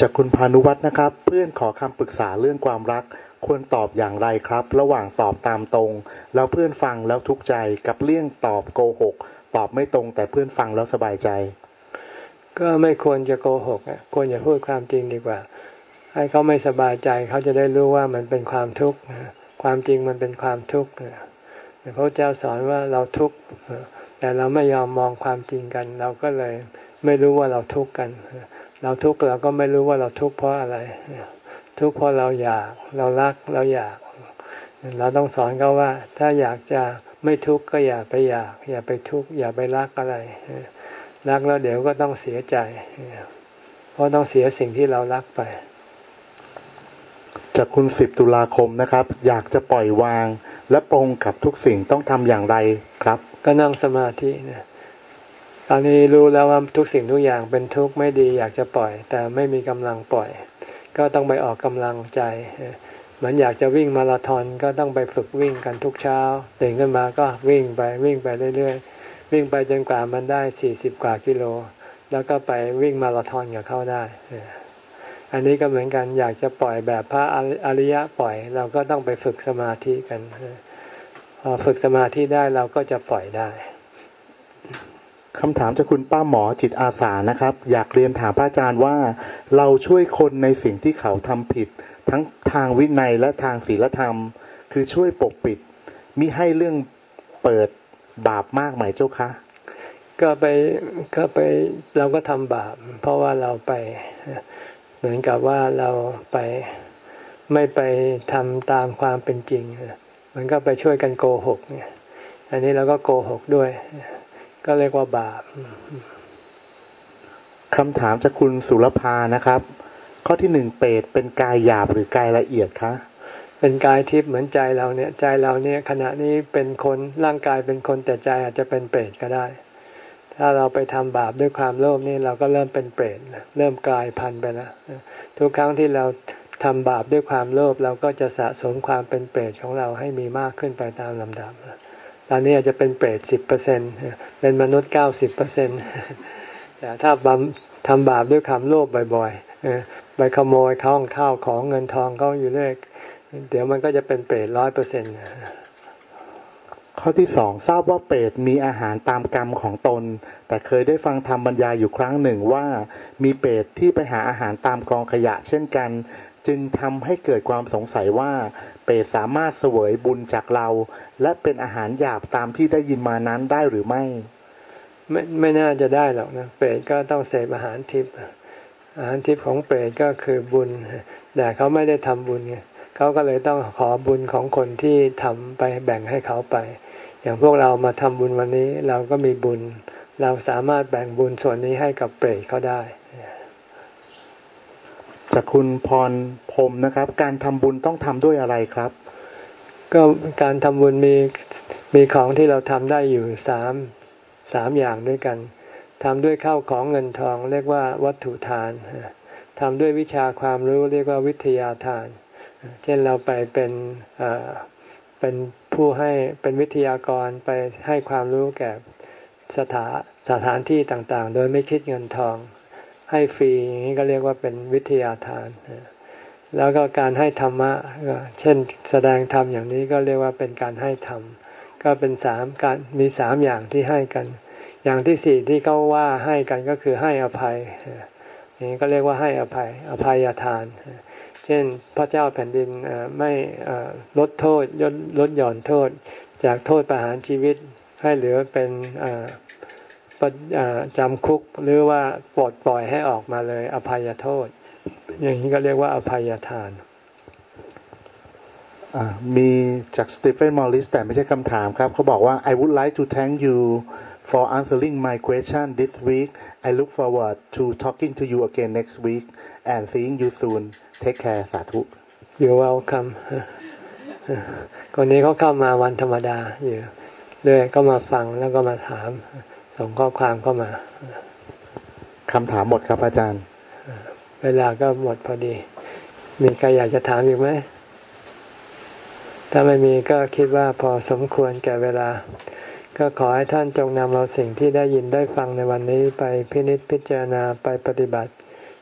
จากคุณพานุวัฒน์นะครับ เพื่อนขอคำปรึกษาเรื่องความรักควรตอบอย่างไรครับ ระหว่างตอบตามตรง แล้วเพื่อนฟังแล้วทุกข์ใจกับเลี่ยงตอบโกหก ตอบไม่ตรง แต่เพื่อนฟังแล้วสบายใจ ก็ไม่ควรจะโกหกอะควรจะพูดความจริงดีกว่า ให้เขาไม่สบายใจเขาจะได้รู้ว่ามันเป็นความทุกข์ความจริงมันเป็นความทุกข์พระเจ้าสอนว่าเราทุกข์แต่เราไม่ยอมมองความจริงกัน เราก็เลยไม่รู้ว่าเราทุกข์กัน เราทุกข์เราก็ไม่รู้ว่าเราทุกข์เพราะอะไร ทุกข์เพราะเราอยากเรารักเราอยาก เราต้องสอนเขาว่า ถ้าอยากจะไม่ทุกข์ก็อย่าไปอยาก อย่าไปทุกข์อย่าไปรักอะไรรักแล้วเดี๋ยวก็ต้องเสียใจ เพราะต้องเสียสิ่งที่เรารักไป จากคุณสิบตุลาคมนะครับ อยากจะปล่อยวาง และปรงกับทุกสิ่งต้องทำอย่างไรครับ ก็นั่งสมาธินะตอนนี้รู้แล้วว่าทุกสิ่งทุกอย่างเป็นทุกข์ไม่ดีอยากจะปล่อย แต่ไม่มีกำลังปล่อย ก็ต้องไปออกกำลังใจเหมือนอยากจะวิ่งมาราธอนก็ต้องไปฝึกวิ่งกันทุกเช้าตื่นขึ้นมาก็วิ่งไปวิ่งไปเรื่อยๆวิ่งไปจนกว่ามันได้สี่สิบกว่ากิโล แล้วก็ไปวิ่งมาราธอนกับเขาได้ อันนี้ก็เหมือนกันอยากจะปล่อยแบบพระอริยะปล่อย เราก็ต้องไปฝึกสมาธิกันพอฝึกสมาธิได้เราก็จะปล่อยได้คำถามจากคุณป้าหมอจิตอาสานะครับ อยากเรียนถามพระอาจารย์ว่า เราช่วยคนในสิ่งที่เขาทำผิด ทั้งทางวินัยและทางศีลธรรม คือช่วยปกปิดมิให้เรื่องเปิดบาปมากไหมเจ้าคะก็ไปก็ไปเราก็ทำบาป เพราะว่าเราไป เหมือนกับว่าเราไปไม่ไปทำตามความเป็นจริง มันก็ไปช่วยกันโกหกเนี่ย อันนี้เราก็โกหกด้วย ก็เรียกว่าบาปคำถามจากคุณสุรภานะครับ ข้อที่หนึ่งเปรตเป็นกายหยาบหรือกายละเอียดคะเป็นกายทิพย์เหมือนใจเราเนี่ย ใจเราเนี่ยขณะนี้เป็นคนร่างกายเป็นคนแต่ใจอาจจะเป็นเปรตก็ได้ ถ้าเราไปทำบาปด้วยความโลภนี่เราก็เริ่มเป็นเปรตเริ่มกลายพันธุ์ไปแล้วทุกครั้งที่เราทำบาปด้วยความโลภเราก็จะสะสมความเป็นเปรตของเราให้มีมากขึ้นไปตามลำดับ ตอนนี้อาจจะเป็นเปรตสิบเปอร์เซ็นเป็นมนุษย์เก้าสิบเปอร์เซ็นแต่ถ้าบำทำบาปด้วยความโลภบ่อยๆไปขโมยข้าวข้าวของเงินทองเขาอยู่เรื่อยเดี๋ยวมันก็จะเป็นเปรตร้อยเปอร์เซ็น ข้อที่สองทราบว่าเปรตมีอาหารตามกรรมของตน แต่เคยได้ฟังธรรมบรรยายอยู่ครั้งหนึ่งว่า มีเปรตที่ไปหาอาหารตามกองขยะเช่นกัน จึงทำให้เกิดความสงสัยว่า เปรตสามารถเสวยบุญจากเรา และเป็นอาหารหยาบตามที่ได้ยินมานั้นได้หรือไม่ ไม่ไม่น่าจะได้หรอกนะเปรตก็ต้องเสพอาหารทิพย์อาหารทิพย์ของเปรตก็คือบุญ แต่เขาไม่ได้ทำบุญไงเขาก็เลยต้องขอบุญของคนที่ทำไปแบ่งให้เขาไป อย่างพวกเรามาทำบุญวันนี้เราก็มีบุญ เราสามารถแบ่งบุญส่วนนี้ให้กับเปรตเขาได้จากคุณพรพรมนะครับ การทำบุญต้องทำด้วยอะไรครับ ก็การทำบุญมีมีของที่เราทำได้อยู่สามสามอย่างด้วยกันทำด้วยข้าวของเงินทองเรียกว่าวัตถุทานทำด้วยวิชาความรู้เรียกว่าวิทยาทาน เช่นเราไปเป็นเป็น ผู้ให้เป็นวิทยากรไปให้ความรู้แก่สถาสถานที่ต่างๆ โดยไม่คิดเงินทอง ให้ฟรีอย่างนี้ก็เรียกว่าเป็นวิทยาทาน แล้วก็การให้ธรรมะ เช่นแสดงธรรมอย่างนี้ก็เรียกว่าเป็นการให้ธรรม ก็เป็นสามการมีสามอย่างที่ให้กัน อย่างที่สี่ที่เขาว่าให้กันก็คือให้อภัย อย่างนี้ก็เรียกว่าให้อภัย อภัยทาน เช่นพระเจ้าแผ่นดินไม่ลดโทษยดลดหย่อนโทษ จากโทษประหารชีวิตให้เหลือเป็นจำคุกหรือว่าปลดปล่อยให้ออกมาเลยอภัยโทษ อย่างนี้ก็เรียกว่าอภัยทานมีจากสตีเฟนมอลลิสแต่ไม่ใช่คำถามครับเขาบอกว่า I would like to thank you for answering my question this week I look forward to talking to you again next week and seeing you soon take care สาธุ You're welcome คนนี้เขาเข้ามาวันธรรมดาอยู่เรื่อยก็มาฟังแล้วก็มาถาม ส่งข้อความเข้ามาคำถามหมดครับอาจารย์ เวลาก็หมดพอดี มีใครอยากจะถามอีกไหม ถ้าไม่มีก็คิดว่าพอสมควรแก่เวลา ก็ขอให้ท่านจงนำเอาสิ่งที่ได้ยินได้ฟังในวันนี้ไปพินิจพิจารณาไปปฏิบัติ